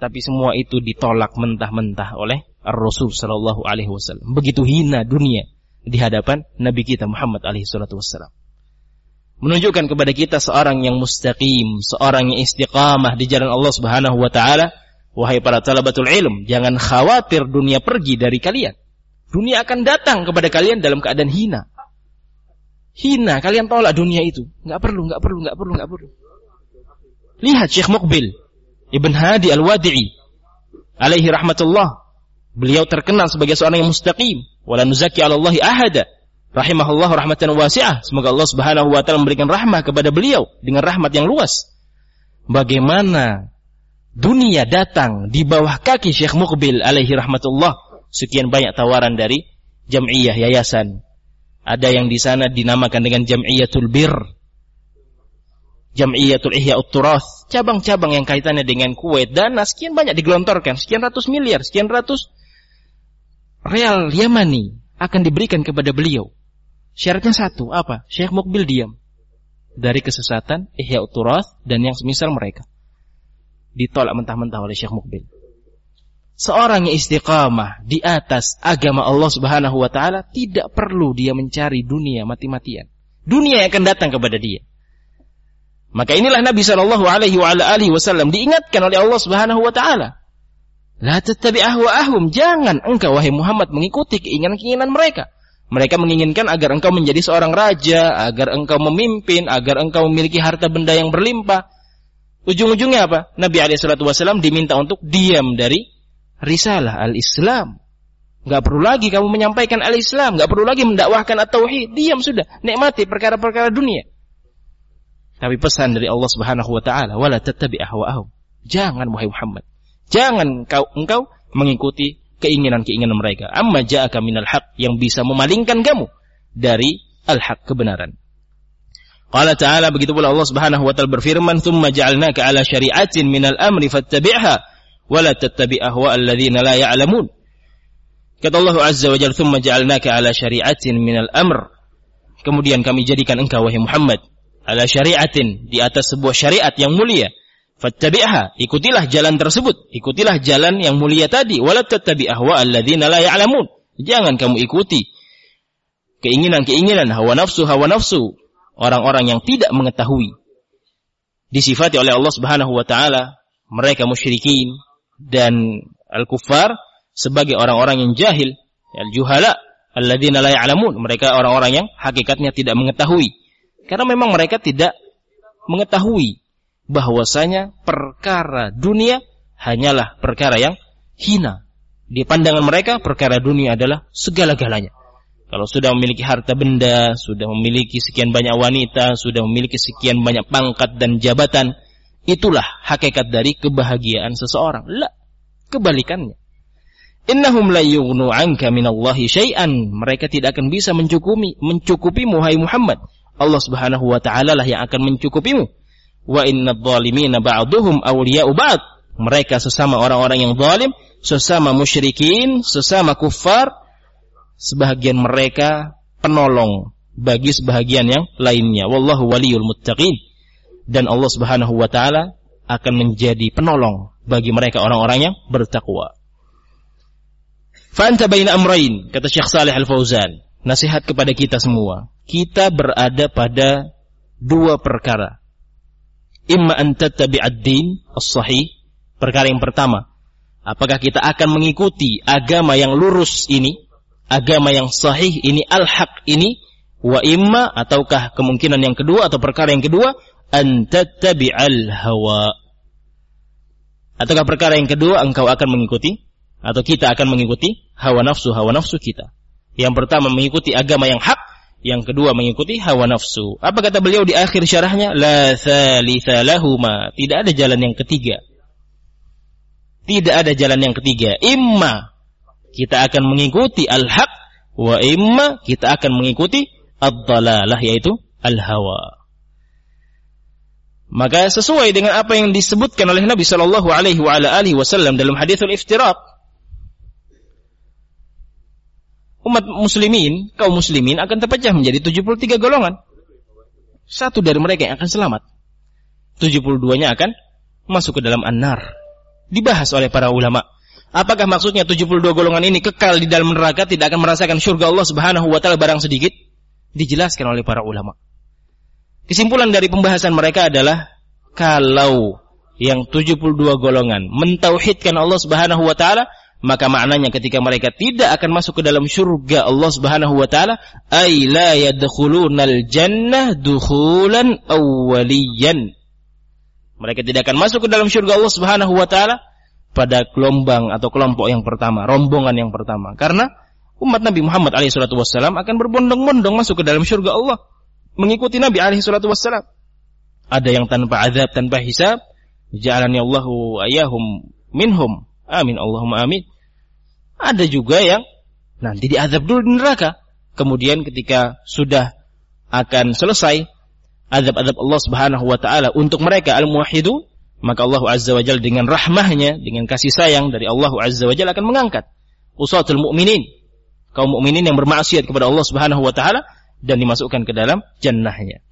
Tapi semua itu ditolak mentah-mentah oleh Rasul Shallallahu Alaihi Wasallam. Begitu hina dunia di hadapan Nabi kita Muhammad Alaihi Wasallam menunjukkan kepada kita seorang yang mustaqim, seorang yang istiqamah di jalan Allah Subhanahu wa taala. Wahai para talabatul ilm, jangan khawatir dunia pergi dari kalian. Dunia akan datang kepada kalian dalam keadaan hina. Hina, kalian tolak dunia itu. Enggak perlu, enggak perlu, enggak perlu, enggak perlu. Lihat Syekh Muqbil Ibn Hadi Al-Wadi'i alaihi rahmatullah. Beliau terkenal sebagai seorang yang mustaqim. Wala nuzaki 'ala Allahi ahada rahimahullah rahmatan wasi'ah. Semoga Allah Subhanahu wa taala memberikan rahmah kepada beliau dengan rahmat yang luas. Bagaimana dunia datang di bawah kaki Syekh Muqbil alaihi rahmatullah. Sekian banyak tawaran dari jam'iyah yayasan. Ada yang di sana dinamakan dengan jam'iyatul bir. Jam'iyatul Ihya Turath, cabang-cabang yang kaitannya dengan Kuwait dana sekian banyak digelontorkan, sekian ratus miliar, sekian ratus real Yamani akan diberikan kepada beliau Syaratnya satu, apa? Syekh Mukbil diam. Dari kesesatan, ihya uturath, dan yang semisal mereka. Ditolak mentah-mentah oleh Syekh Mukbil. Seorang yang istiqamah di atas agama Allah Subhanahu wa taala tidak perlu dia mencari dunia mati-matian. Dunia yang akan datang kepada dia. Maka inilah Nabi Shallallahu alaihi wasallam diingatkan oleh Allah Subhanahu wa taala. La tattabi' ahwa'ahum, jangan engkau wahai Muhammad mengikuti keinginan-keinginan mereka. Mereka menginginkan agar engkau menjadi seorang raja, agar engkau memimpin, agar engkau memiliki harta benda yang berlimpah. Ujung-ujungnya apa? Nabi SAW diminta untuk diam dari risalah al-Islam. Gak perlu lagi kamu menyampaikan al-Islam, gak perlu lagi mendakwahkan at-tauhid. Diam sudah, nikmati perkara-perkara dunia. Tapi pesan dari Allah Subhanahu wa taala, "Wala tattabi' ahwa'ahum." Jangan wahai Muhammad. Jangan kau engkau mengikuti keinginan-keinginan mereka. Amma ja'aka minal haq yang bisa memalingkan kamu dari al-haq kebenaran. Qala ta'ala begitu pula Allah Subhanahu wa taala berfirman, "Tsumma ja'alnaka 'ala syari'atin minal amri fattabi'ha wa la tattabi' ahwa alladziina la ya'lamun." Kata Allah Azza wa Jalla, "Tsumma ja'alnaka 'ala syari'atin minal amr." Kemudian kami jadikan engkau wahai Muhammad ala syari'atin di atas sebuah syariat yang mulia Fattabi'ha, ikutilah jalan tersebut, ikutilah jalan yang mulia tadi, wala tattabi' ahwa alladzina la ya'lamun. Jangan kamu ikuti keinginan-keinginan hawa nafsu hawa nafsu orang-orang yang tidak mengetahui. Disifati oleh Allah Subhanahu wa taala mereka musyrikin dan al-kuffar sebagai orang-orang yang jahil, al-juhala alladzina la ya'lamun. Mereka orang-orang yang hakikatnya tidak mengetahui. Karena memang mereka tidak mengetahui bahwasanya perkara dunia hanyalah perkara yang hina. Di pandangan mereka perkara dunia adalah segala-galanya. Kalau sudah memiliki harta benda, sudah memiliki sekian banyak wanita, sudah memiliki sekian banyak pangkat dan jabatan, itulah hakikat dari kebahagiaan seseorang. La, kebalikannya. Innahum la yughnu 'anka minallahi syai'an. Mereka tidak akan bisa mencukupi mencukupi Muhammad. Allah Subhanahu wa taala lah yang akan mencukupimu. Wa inna dhalimina ba'duhum awliya'u ba'd. Mereka sesama orang-orang yang zalim, sesama musyrikin, sesama kufar, sebahagian mereka penolong bagi sebahagian yang lainnya. Wallahu waliyul muttaqin. Dan Allah Subhanahu wa taala akan menjadi penolong bagi mereka orang-orang yang bertakwa. Fanta baina amrain, kata Syekh Saleh Al-Fauzan. Nasihat kepada kita semua. Kita berada pada dua perkara. Imma an tattabi'ad din as-sahih. Perkara yang pertama, apakah kita akan mengikuti agama yang lurus ini agama yang sahih ini al-haq ini wa imma ataukah kemungkinan yang kedua atau perkara yang kedua an tattabi'al hawa. Ataukah perkara yang kedua engkau akan mengikuti atau kita akan mengikuti hawa nafsu hawa nafsu kita. Yang pertama mengikuti agama yang hak. Yang kedua mengikuti hawa nafsu. Apa kata beliau di akhir syarahnya? La thalitha lahuma. Tidak ada jalan yang ketiga. Tidak ada jalan yang ketiga. Imma kita akan mengikuti al-haq. Wa imma kita akan mengikuti ad-dalalah yaitu al-hawa. Maka sesuai dengan apa yang disebutkan oleh Nabi sallallahu alaihi wasallam dalam hadithul iftiraq umat muslimin, kaum muslimin akan terpecah menjadi 73 golongan. Satu dari mereka yang akan selamat. 72-nya akan masuk ke dalam an-nar. Dibahas oleh para ulama. Apakah maksudnya 72 golongan ini kekal di dalam neraka tidak akan merasakan surga Allah Subhanahu wa taala barang sedikit? Dijelaskan oleh para ulama. Kesimpulan dari pembahasan mereka adalah kalau yang 72 golongan mentauhidkan Allah Subhanahu wa taala, maka maknanya ketika mereka tidak akan masuk ke dalam surga Allah Subhanahu wa taala, ay la yadkhulunal jannah dukhulan awwaliyan. Mereka tidak akan masuk ke dalam surga Allah Subhanahu wa taala pada gelombang atau kelompok yang pertama, rombongan yang pertama. Karena umat Nabi Muhammad SAW akan berbondong-bondong masuk ke dalam surga Allah. Mengikuti Nabi SAW. Ada yang tanpa azab, tanpa hisab. Ja'alani Allahu ayahum minhum. Amin Allahumma amin. Ada juga yang nanti diazab dulu di neraka. Kemudian ketika sudah akan selesai azab-azab Allah Subhanahu wa taala untuk mereka al-muwahhidun maka Allah Azza wa Jalla dengan rahmahnya, dengan kasih sayang dari Allah Azza wa Jalla akan mengangkat usatul mukminin, kaum mukminin yang bermaksiat kepada Allah Subhanahu wa taala dan dimasukkan ke dalam jannahnya.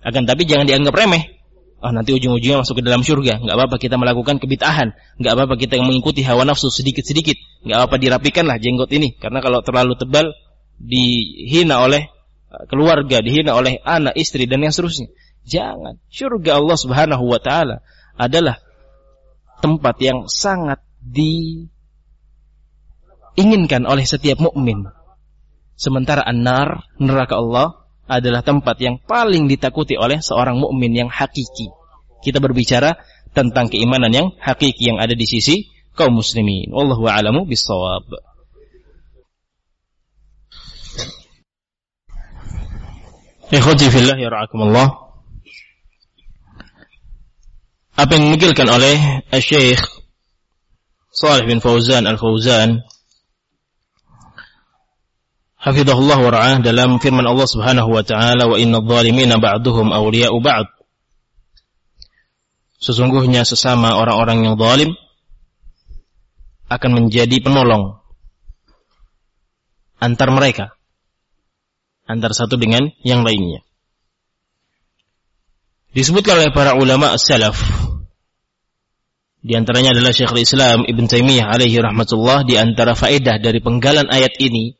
Akan tapi jangan dianggap remeh. Oh nanti ujung-ujungnya masuk ke dalam surga. Enggak apa-apa kita melakukan kebitahan. Enggak apa-apa kita mengikuti hawa nafsu sedikit-sedikit. Enggak apa-apa dirapikanlah jenggot ini. Karena kalau terlalu tebal dihina oleh uh, keluarga, dihina oleh anak, istri dan yang seterusnya. Jangan. Surga Allah Subhanahu wa taala adalah tempat yang sangat diinginkan oleh setiap mukmin. Sementara an-nar, neraka Allah adalah tempat yang paling ditakuti oleh seorang mukmin yang hakiki. Kita berbicara tentang keimanan yang hakiki yang ada di sisi kaum muslimin. Wallahu a'lamu bissawab. Ikhwati fillah ya ra'akumullah apa yang dinukilkan oleh Syekh Salih bin Fauzan Al-Fauzan Hafizahullah wa ra'ah dalam firman Allah Subhanahu wa taala wa inna dhalimina ba'duhum awliya'u ba'd Sesungguhnya sesama orang-orang yang zalim akan menjadi penolong antar mereka antar satu dengan yang lainnya. Disebutkan oleh para ulama salaf di antaranya adalah Syekhul Islam Ibn Taimiyah alaihi rahmatullah di antara faedah dari penggalan ayat ini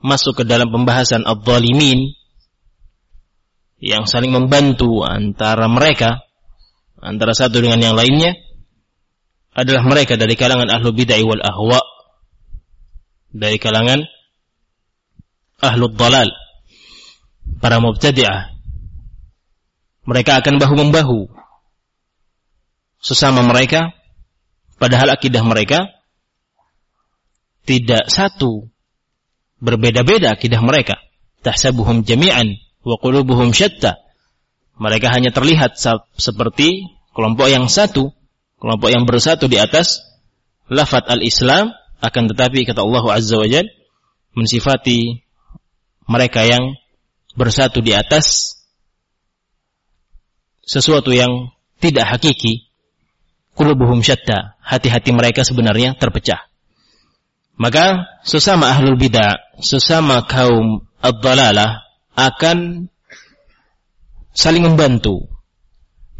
masuk ke dalam pembahasan ad-dhalimin yang saling membantu antara mereka antara satu dengan yang lainnya adalah mereka dari kalangan ahlu bid'ah wal ahwa dari kalangan ahlu dalal para mubtadi'ah. Mereka akan bahu membahu sesama mereka padahal akidah mereka tidak satu berbeda-beda akidah mereka. Tahsabuhum jami'an wa qulubuhum syatta. Mereka hanya terlihat seperti kelompok yang satu, kelompok yang bersatu di atas lafat al-Islam, akan tetapi kata Allah Azza wa Jal, mensifati mereka yang bersatu di atas sesuatu yang tidak hakiki, kulubuhum syatta, hati-hati mereka sebenarnya terpecah. Maka sesama ahlul bidah, sesama kaum ad-dalalah akan saling membantu.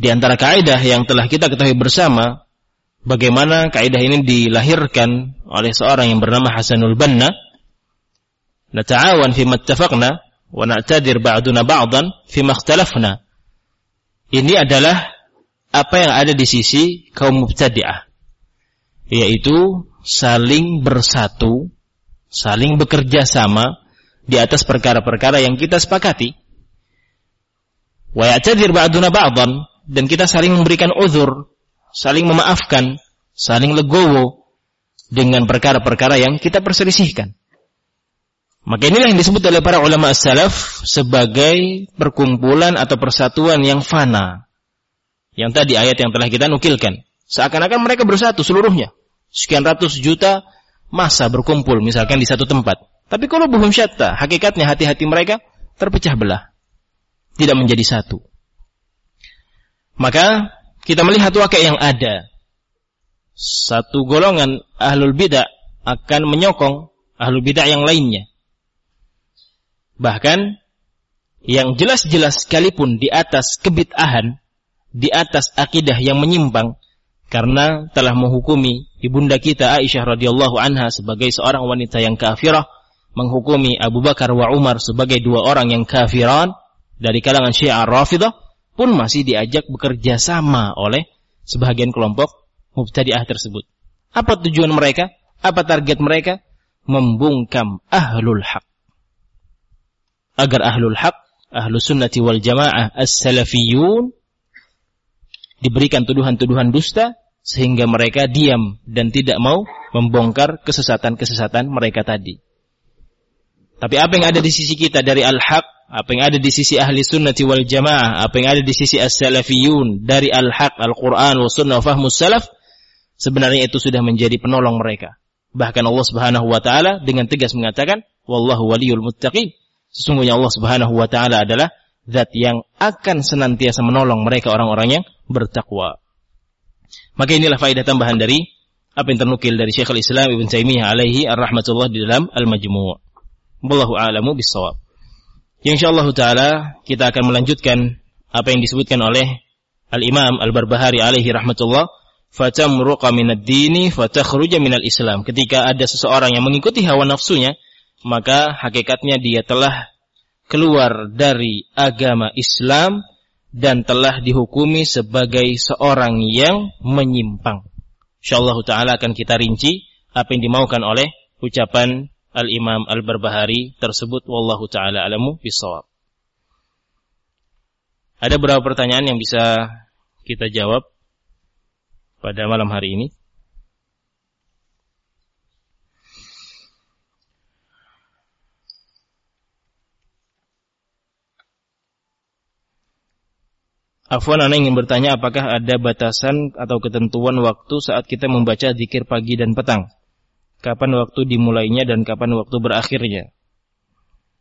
Di antara kaidah yang telah kita ketahui bersama, bagaimana kaidah ini dilahirkan oleh seorang yang bernama Hasanul Banna. Nata'awan fi mattafaqna wa na'tadir ba'duna ba'dan fi makhtalafna. Ini adalah apa yang ada di sisi kaum mubtadi'ah. Yaitu saling bersatu, saling bekerja sama di atas perkara-perkara yang kita sepakati. Wa ya'tadir ba'duna ba'dan dan kita saling memberikan uzur, saling memaafkan, saling legowo dengan perkara-perkara yang kita perselisihkan. Maka inilah yang disebut oleh para ulama salaf sebagai perkumpulan atau persatuan yang fana. Yang tadi ayat yang telah kita nukilkan. Seakan-akan mereka bersatu seluruhnya sekian ratus juta masa berkumpul misalkan di satu tempat. Tapi kalau belum syatta, hakikatnya hati-hati mereka terpecah belah. Tidak menjadi satu. Maka kita melihat wakil yang ada. Satu golongan ahlul bidah akan menyokong ahlul bidah yang lainnya. Bahkan yang jelas-jelas sekalipun di atas kebid'ahan, di atas akidah yang menyimpang, karena telah menghukumi ibunda kita Aisyah radhiyallahu anha sebagai seorang wanita yang kafirah, menghukumi Abu Bakar wa Umar sebagai dua orang yang kafiran dari kalangan Syiah Rafidah pun masih diajak bekerja sama oleh sebagian kelompok mubtadi'ah tersebut. Apa tujuan mereka? Apa target mereka? Membungkam ahlul haq. Agar ahlul haq, ahlus sunnati wal jamaah as-salafiyun diberikan tuduhan-tuduhan dusta sehingga mereka diam dan tidak mau membongkar kesesatan-kesesatan mereka tadi. Tapi apa yang ada di sisi kita dari al-haq, apa yang ada di sisi ahli sunnati wal jamaah, apa yang ada di sisi as-salafiyun dari al-haq, al-Quran, wa sunnah, fahmus salaf, sebenarnya itu sudah menjadi penolong mereka. Bahkan Allah Subhanahu wa taala dengan tegas mengatakan, wallahu waliyul muttaqin. Sesungguhnya Allah Subhanahu wa taala adalah zat yang akan senantiasa menolong mereka orang-orang yang bertakwa. Maka inilah faedah tambahan dari apa yang ternukil dari Syekhul Islam Ibn Taimiyah alaihi ar-rahmatullah di dalam Al-Majmu'. Wallahu a'lamu bissawab. Yang insyaallah taala kita akan melanjutkan apa yang disebutkan oleh Al-Imam Al-Barbahari alaihi rahmatullah, fatamruqa minad dini fatakhruja minal Islam. Ketika ada seseorang yang mengikuti hawa nafsunya, maka hakikatnya dia telah keluar dari agama Islam dan telah dihukumi sebagai seorang yang menyimpang. Insyaallah taala akan kita rinci apa yang dimaukan oleh ucapan Al-Imam Al-Barbahari tersebut wallahu taala alamu bisawab. Ada beberapa pertanyaan yang bisa kita jawab pada malam hari ini. Afwan Anda ingin bertanya apakah ada batasan atau ketentuan waktu saat kita membaca zikir pagi dan petang? Kapan waktu dimulainya dan kapan waktu berakhirnya?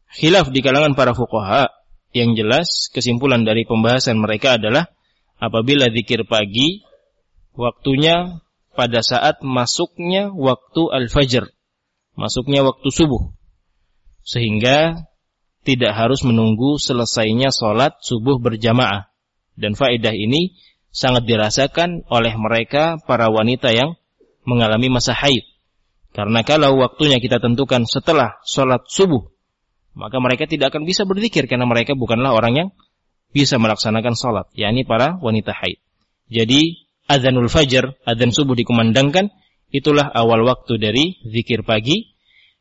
Khilaf di kalangan para fuqaha yang jelas kesimpulan dari pembahasan mereka adalah apabila zikir pagi waktunya pada saat masuknya waktu al-fajr, masuknya waktu subuh. Sehingga tidak harus menunggu selesainya sholat subuh berjamaah dan faedah ini sangat dirasakan oleh mereka para wanita yang mengalami masa haid. Karena kalau waktunya kita tentukan setelah sholat subuh, maka mereka tidak akan bisa berzikir karena mereka bukanlah orang yang bisa melaksanakan sholat, yakni para wanita haid. Jadi azanul fajar, azan subuh dikumandangkan, itulah awal waktu dari zikir pagi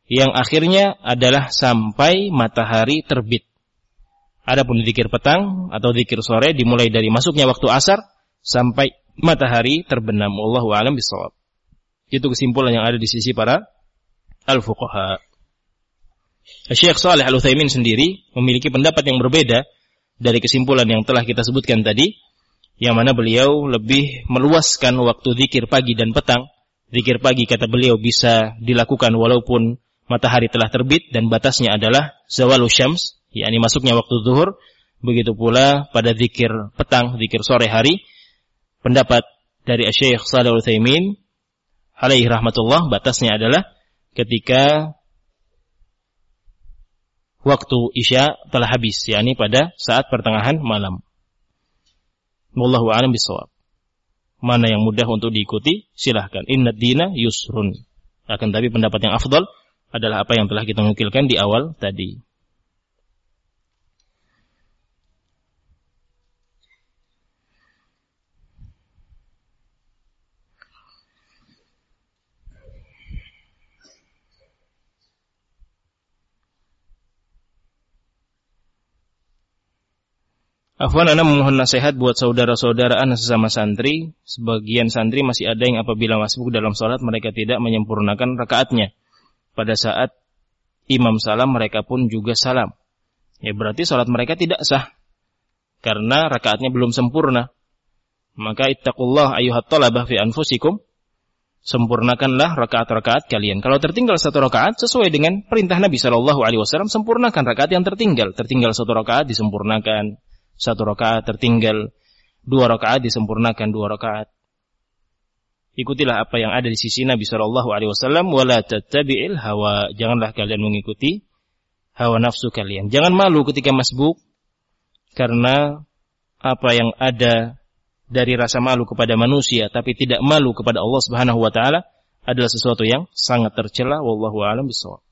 yang akhirnya adalah sampai matahari terbit. Adapun zikir petang atau zikir sore dimulai dari masuknya waktu asar sampai matahari terbenam. Wallahu a'lam bishawab. Itu kesimpulan yang ada di sisi para al-fuqaha. Syekh Saleh Al-Utsaimin sendiri memiliki pendapat yang berbeda dari kesimpulan yang telah kita sebutkan tadi, yang mana beliau lebih meluaskan waktu zikir pagi dan petang. Zikir pagi kata beliau bisa dilakukan walaupun matahari telah terbit dan batasnya adalah zawalu syams, yakni masuknya waktu zuhur. Begitu pula pada zikir petang, zikir sore hari, pendapat dari Syekh Al-Utsaimin alaihi rahmatullah batasnya adalah ketika waktu Isya telah habis, yakni pada saat pertengahan malam. Wallahu a'lam bishawab. Mana yang mudah untuk diikuti, silahkan. Inna dina yusrun. Akan tapi pendapat yang afdal adalah apa yang telah kita nukilkan di awal tadi. Afwan Anda memohon nasihat buat saudara-saudara Anda sesama santri. Sebagian santri masih ada yang apabila masuk dalam sholat mereka tidak menyempurnakan rakaatnya. Pada saat imam salam mereka pun juga salam. Ya berarti sholat mereka tidak sah. Karena rakaatnya belum sempurna. Maka ittaqullah ayuhat talabah fi anfusikum. Sempurnakanlah rakaat-rakaat kalian. Kalau tertinggal satu rakaat sesuai dengan perintah Nabi Shallallahu sempurnakan rakaat yang tertinggal. Tertinggal satu rakaat disempurnakan satu rakaat tertinggal, dua rakaat disempurnakan dua rakaat. Ikutilah apa yang ada di sisi Nabi Shallallahu Alaihi Wasallam. Wala tattabi'il hawa. Janganlah kalian mengikuti hawa nafsu kalian. Jangan malu ketika masbuk karena apa yang ada dari rasa malu kepada manusia tapi tidak malu kepada Allah Subhanahu wa taala adalah sesuatu yang sangat tercela wallahu alam bisawab.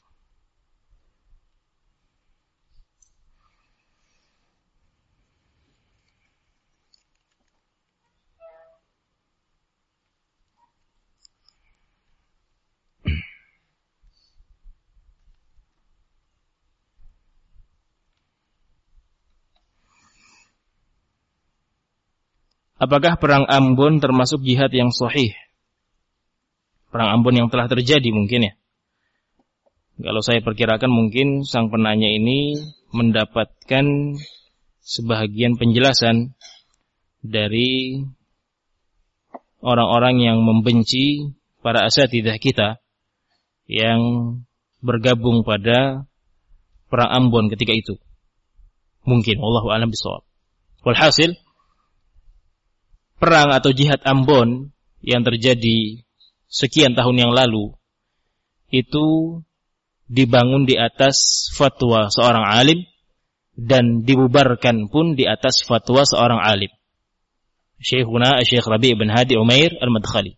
Apakah perang Ambon termasuk jihad yang sahih? Perang Ambon yang telah terjadi mungkin ya. Kalau saya perkirakan mungkin sang penanya ini mendapatkan sebahagian penjelasan dari orang-orang yang membenci para asatidah kita yang bergabung pada perang Ambon ketika itu. Mungkin Allah a'lam bishawab. Walhasil perang atau jihad Ambon yang terjadi sekian tahun yang lalu itu dibangun di atas fatwa seorang alim dan dibubarkan pun di atas fatwa seorang alim. Syekhuna Syekh Rabi' bin Hadi Umair Al-Madkhali.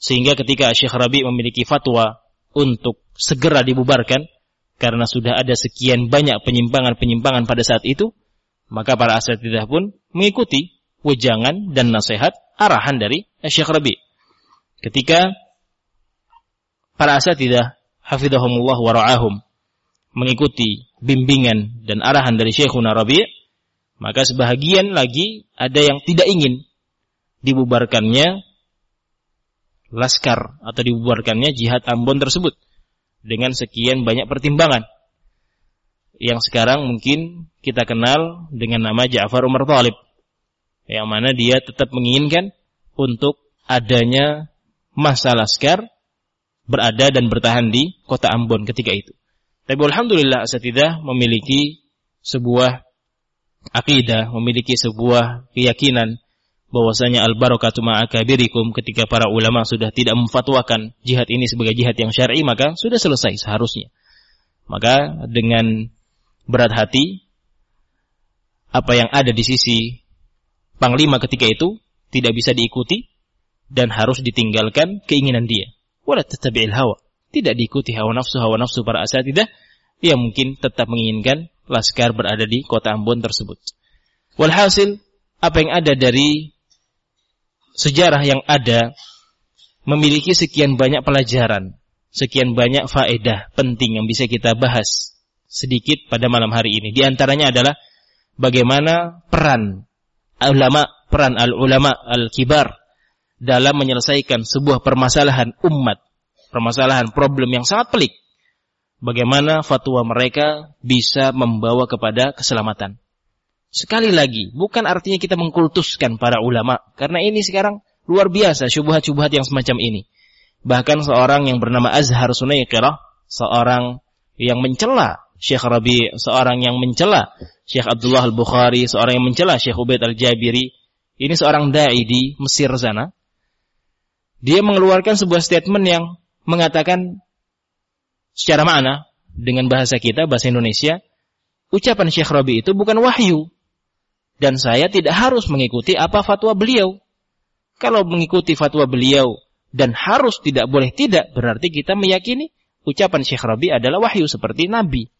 Sehingga ketika Syekh Rabi' memiliki fatwa untuk segera dibubarkan karena sudah ada sekian banyak penyimpangan-penyimpangan pada saat itu, maka para asatidah pun mengikuti wejangan dan nasihat arahan dari Syekh Rabi. Ketika para asatidah hafizahumullah wa ra'ahum mengikuti bimbingan dan arahan dari Syekhuna Rabi, maka sebahagian lagi ada yang tidak ingin dibubarkannya laskar atau dibubarkannya jihad Ambon tersebut dengan sekian banyak pertimbangan yang sekarang mungkin kita kenal dengan nama Ja'far Umar Talib yang mana dia tetap menginginkan untuk adanya masa laskar berada dan bertahan di kota Ambon ketika itu. Tapi alhamdulillah asatidah memiliki sebuah akidah, memiliki sebuah keyakinan bahwasanya al barakatu ma'akabirikum ketika para ulama sudah tidak memfatwakan jihad ini sebagai jihad yang syar'i maka sudah selesai seharusnya. Maka dengan berat hati apa yang ada di sisi panglima ketika itu tidak bisa diikuti dan harus ditinggalkan keinginan dia. Wala tatabi'il hawa. Tidak diikuti hawa nafsu hawa nafsu para asatidah yang mungkin tetap menginginkan laskar berada di kota Ambon tersebut. Walhasil apa yang ada dari sejarah yang ada memiliki sekian banyak pelajaran, sekian banyak faedah penting yang bisa kita bahas sedikit pada malam hari ini. Di antaranya adalah bagaimana peran ulama, peran al-ulama al-kibar dalam menyelesaikan sebuah permasalahan umat, permasalahan problem yang sangat pelik. bagaimana fatwa mereka bisa membawa kepada keselamatan. Sekali lagi, bukan artinya kita mengkultuskan para ulama, karena ini sekarang luar biasa syubhat-syubhat yang semacam ini. Bahkan seorang yang bernama Azhar Sunaykirah, seorang yang mencela Syekh Rabi, seorang yang mencela Syekh Abdullah Al-Bukhari, seorang yang mencela Syekh Ubaid Al-Jabiri, ini seorang dai di Mesir sana. Dia mengeluarkan sebuah statement yang mengatakan secara makna dengan bahasa kita, bahasa Indonesia, ucapan Syekh Rabi itu bukan wahyu, dan saya tidak harus mengikuti apa fatwa beliau. Kalau mengikuti fatwa beliau dan harus tidak boleh tidak, berarti kita meyakini ucapan Syekh Rabi adalah wahyu seperti Nabi.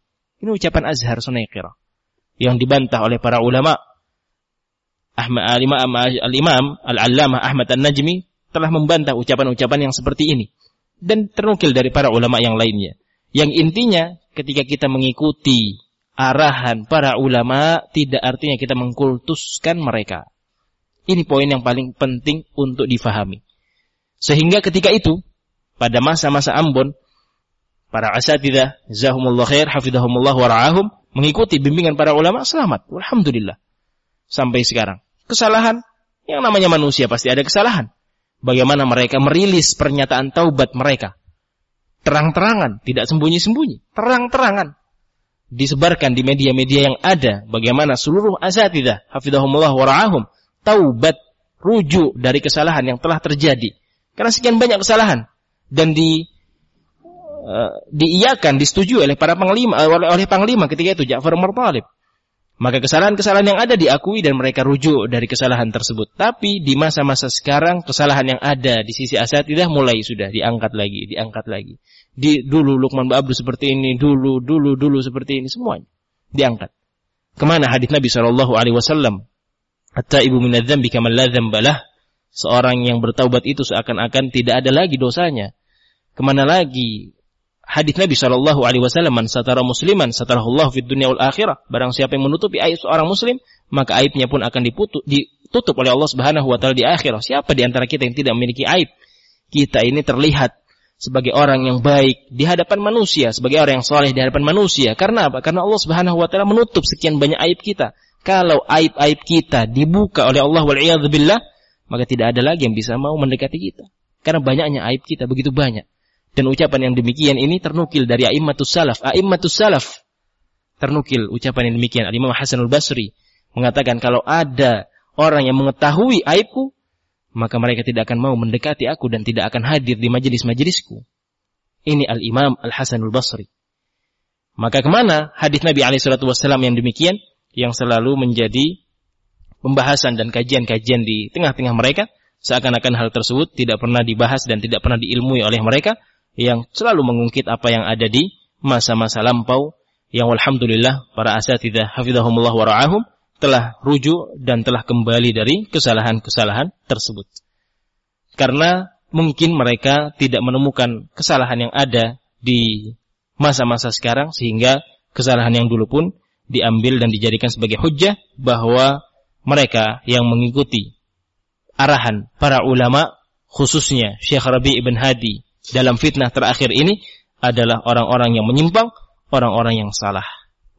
Ini ucapan Azhar Sunaykira yang dibantah oleh para ulama. Ahmad al-Imam al-Imam al-Allamah Ahmad An-Najmi telah membantah ucapan-ucapan yang seperti ini dan ternukil dari para ulama yang lainnya. Yang intinya ketika kita mengikuti arahan para ulama tidak artinya kita mengkultuskan mereka. Ini poin yang paling penting untuk difahami. Sehingga ketika itu, pada masa-masa Ambon, para asatidah, zahumullah khair, hafidhahumullah wara'ahum, mengikuti bimbingan para ulama, selamat. Alhamdulillah. Sampai sekarang. Kesalahan, yang namanya manusia pasti ada kesalahan. Bagaimana mereka merilis pernyataan taubat mereka. Terang-terangan, tidak sembunyi-sembunyi. Terang-terangan disebarkan di media-media yang ada bagaimana seluruh asatidah hafizahumullah warahum taubat rujuk dari kesalahan yang telah terjadi karena sekian banyak kesalahan dan di uh, diiyakan disetujui oleh para panglima oleh, oleh panglima ketika itu Ja'far Murtalib maka kesalahan-kesalahan yang ada diakui dan mereka rujuk dari kesalahan tersebut tapi di masa-masa sekarang kesalahan yang ada di sisi asatidah mulai sudah diangkat lagi diangkat lagi di dulu Lukman Abdul seperti ini, dulu, dulu, dulu seperti ini, semuanya diangkat. Ke mana hadis Nabi Shallallahu Alaihi Wasallam? Hatta ibu minadzam kamal la balah. Seorang yang bertaubat itu seakan-akan tidak ada lagi dosanya. Ke mana lagi hadis Nabi Shallallahu Alaihi Wasallam? Satara musliman satara Allah dunia wal akhirah. Barang siapa yang menutupi aib seorang muslim, maka aibnya pun akan diputu, ditutup oleh Allah Subhanahu Wa Taala di akhirat. Siapa di antara kita yang tidak memiliki aib? Kita ini terlihat sebagai orang yang baik di hadapan manusia, sebagai orang yang soleh di hadapan manusia. Karena apa? Karena Allah Subhanahu wa taala menutup sekian banyak aib kita. Kalau aib-aib kita dibuka oleh Allah wal maka tidak ada lagi yang bisa mau mendekati kita. Karena banyaknya aib kita begitu banyak. Dan ucapan yang demikian ini ternukil dari a'immatus salaf. A'immatus salaf ternukil ucapan yang demikian. Al-Imam Hasanul Basri mengatakan kalau ada orang yang mengetahui aibku, maka mereka tidak akan mau mendekati aku dan tidak akan hadir di majelis-majelisku. Ini Al-Imam Al-Hasanul Basri. Maka ke mana hadis Nabi SAW yang demikian, yang selalu menjadi pembahasan dan kajian-kajian di tengah-tengah mereka, seakan-akan hal tersebut tidak pernah dibahas dan tidak pernah diilmui oleh mereka, yang selalu mengungkit apa yang ada di masa-masa lampau, yang alhamdulillah para asatidah hafidhahumullah wara'ahum, telah rujuk dan telah kembali dari kesalahan-kesalahan tersebut. Karena mungkin mereka tidak menemukan kesalahan yang ada di masa-masa sekarang sehingga kesalahan yang dulu pun diambil dan dijadikan sebagai hujah bahwa mereka yang mengikuti arahan para ulama khususnya Syekh Rabi ibn Hadi dalam fitnah terakhir ini adalah orang-orang yang menyimpang, orang-orang yang salah.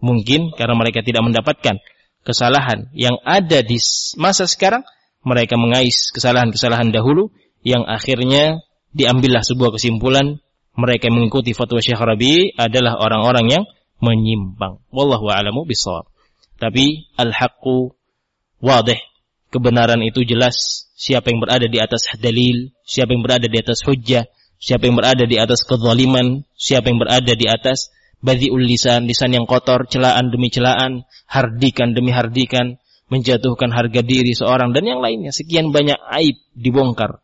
Mungkin karena mereka tidak mendapatkan kesalahan yang ada di masa sekarang, mereka mengais kesalahan-kesalahan dahulu yang akhirnya diambillah sebuah kesimpulan mereka mengikuti fatwa Syekh Rabi adalah orang-orang yang menyimpang. Wallahu a'lamu bishawab. Tapi al-haqqu wadih. Kebenaran itu jelas. Siapa yang berada di atas dalil, siapa yang berada di atas hujjah, siapa yang berada di atas kezaliman, siapa yang berada di atas badiul lisan, lisan yang kotor, celaan demi celaan, hardikan demi hardikan, menjatuhkan harga diri seorang dan yang lainnya. Sekian banyak aib dibongkar.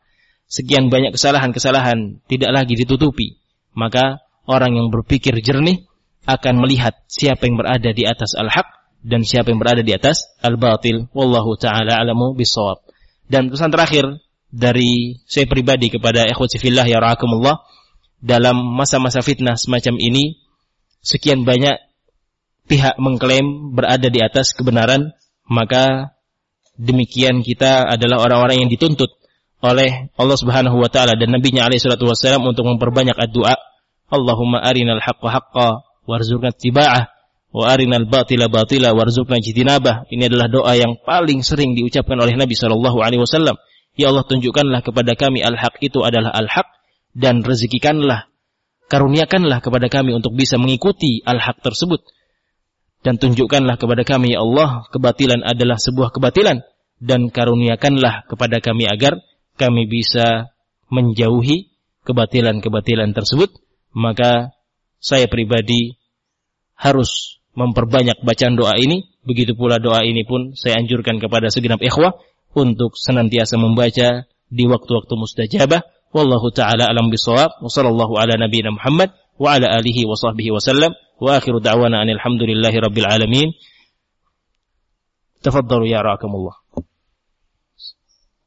Sekian banyak kesalahan-kesalahan tidak lagi ditutupi. Maka orang yang berpikir jernih akan melihat siapa yang berada di atas al-haq dan siapa yang berada di atas al-batil. Wallahu taala alamu bisawab. Dan pesan terakhir dari saya pribadi kepada ikhwati fillah ya rahakumullah dalam masa-masa fitnah semacam ini sekian banyak pihak mengklaim berada di atas kebenaran, maka demikian kita adalah orang-orang yang dituntut oleh Allah Subhanahu wa taala dan nabinya alaihi salatu wasallam untuk memperbanyak doa Allahumma arinal haqqa haqqa warzuqna tiba'ah wa arinal batila batila warzuqna jitinabah. Ini adalah doa yang paling sering diucapkan oleh Nabi sallallahu alaihi wasallam. Ya Allah tunjukkanlah kepada kami al-haq itu adalah al-haq dan rezekikanlah karuniakanlah kepada kami untuk bisa mengikuti al-haq tersebut. Dan tunjukkanlah kepada kami ya Allah kebatilan adalah sebuah kebatilan dan karuniakanlah kepada kami agar kami bisa menjauhi kebatilan-kebatilan tersebut. Maka saya pribadi harus memperbanyak bacaan doa ini. Begitu pula doa ini pun saya anjurkan kepada segenap ikhwah untuk senantiasa membaca di waktu-waktu mustajabah. Wallahu taala alam bisawab wa sallallahu ala nabiyina Muhammad wa ala alihi wa sahbihi wasallam wa akhiru da'wana anil hamdulillahi rabbil alamin. Tafaddalu ya ra'akumullah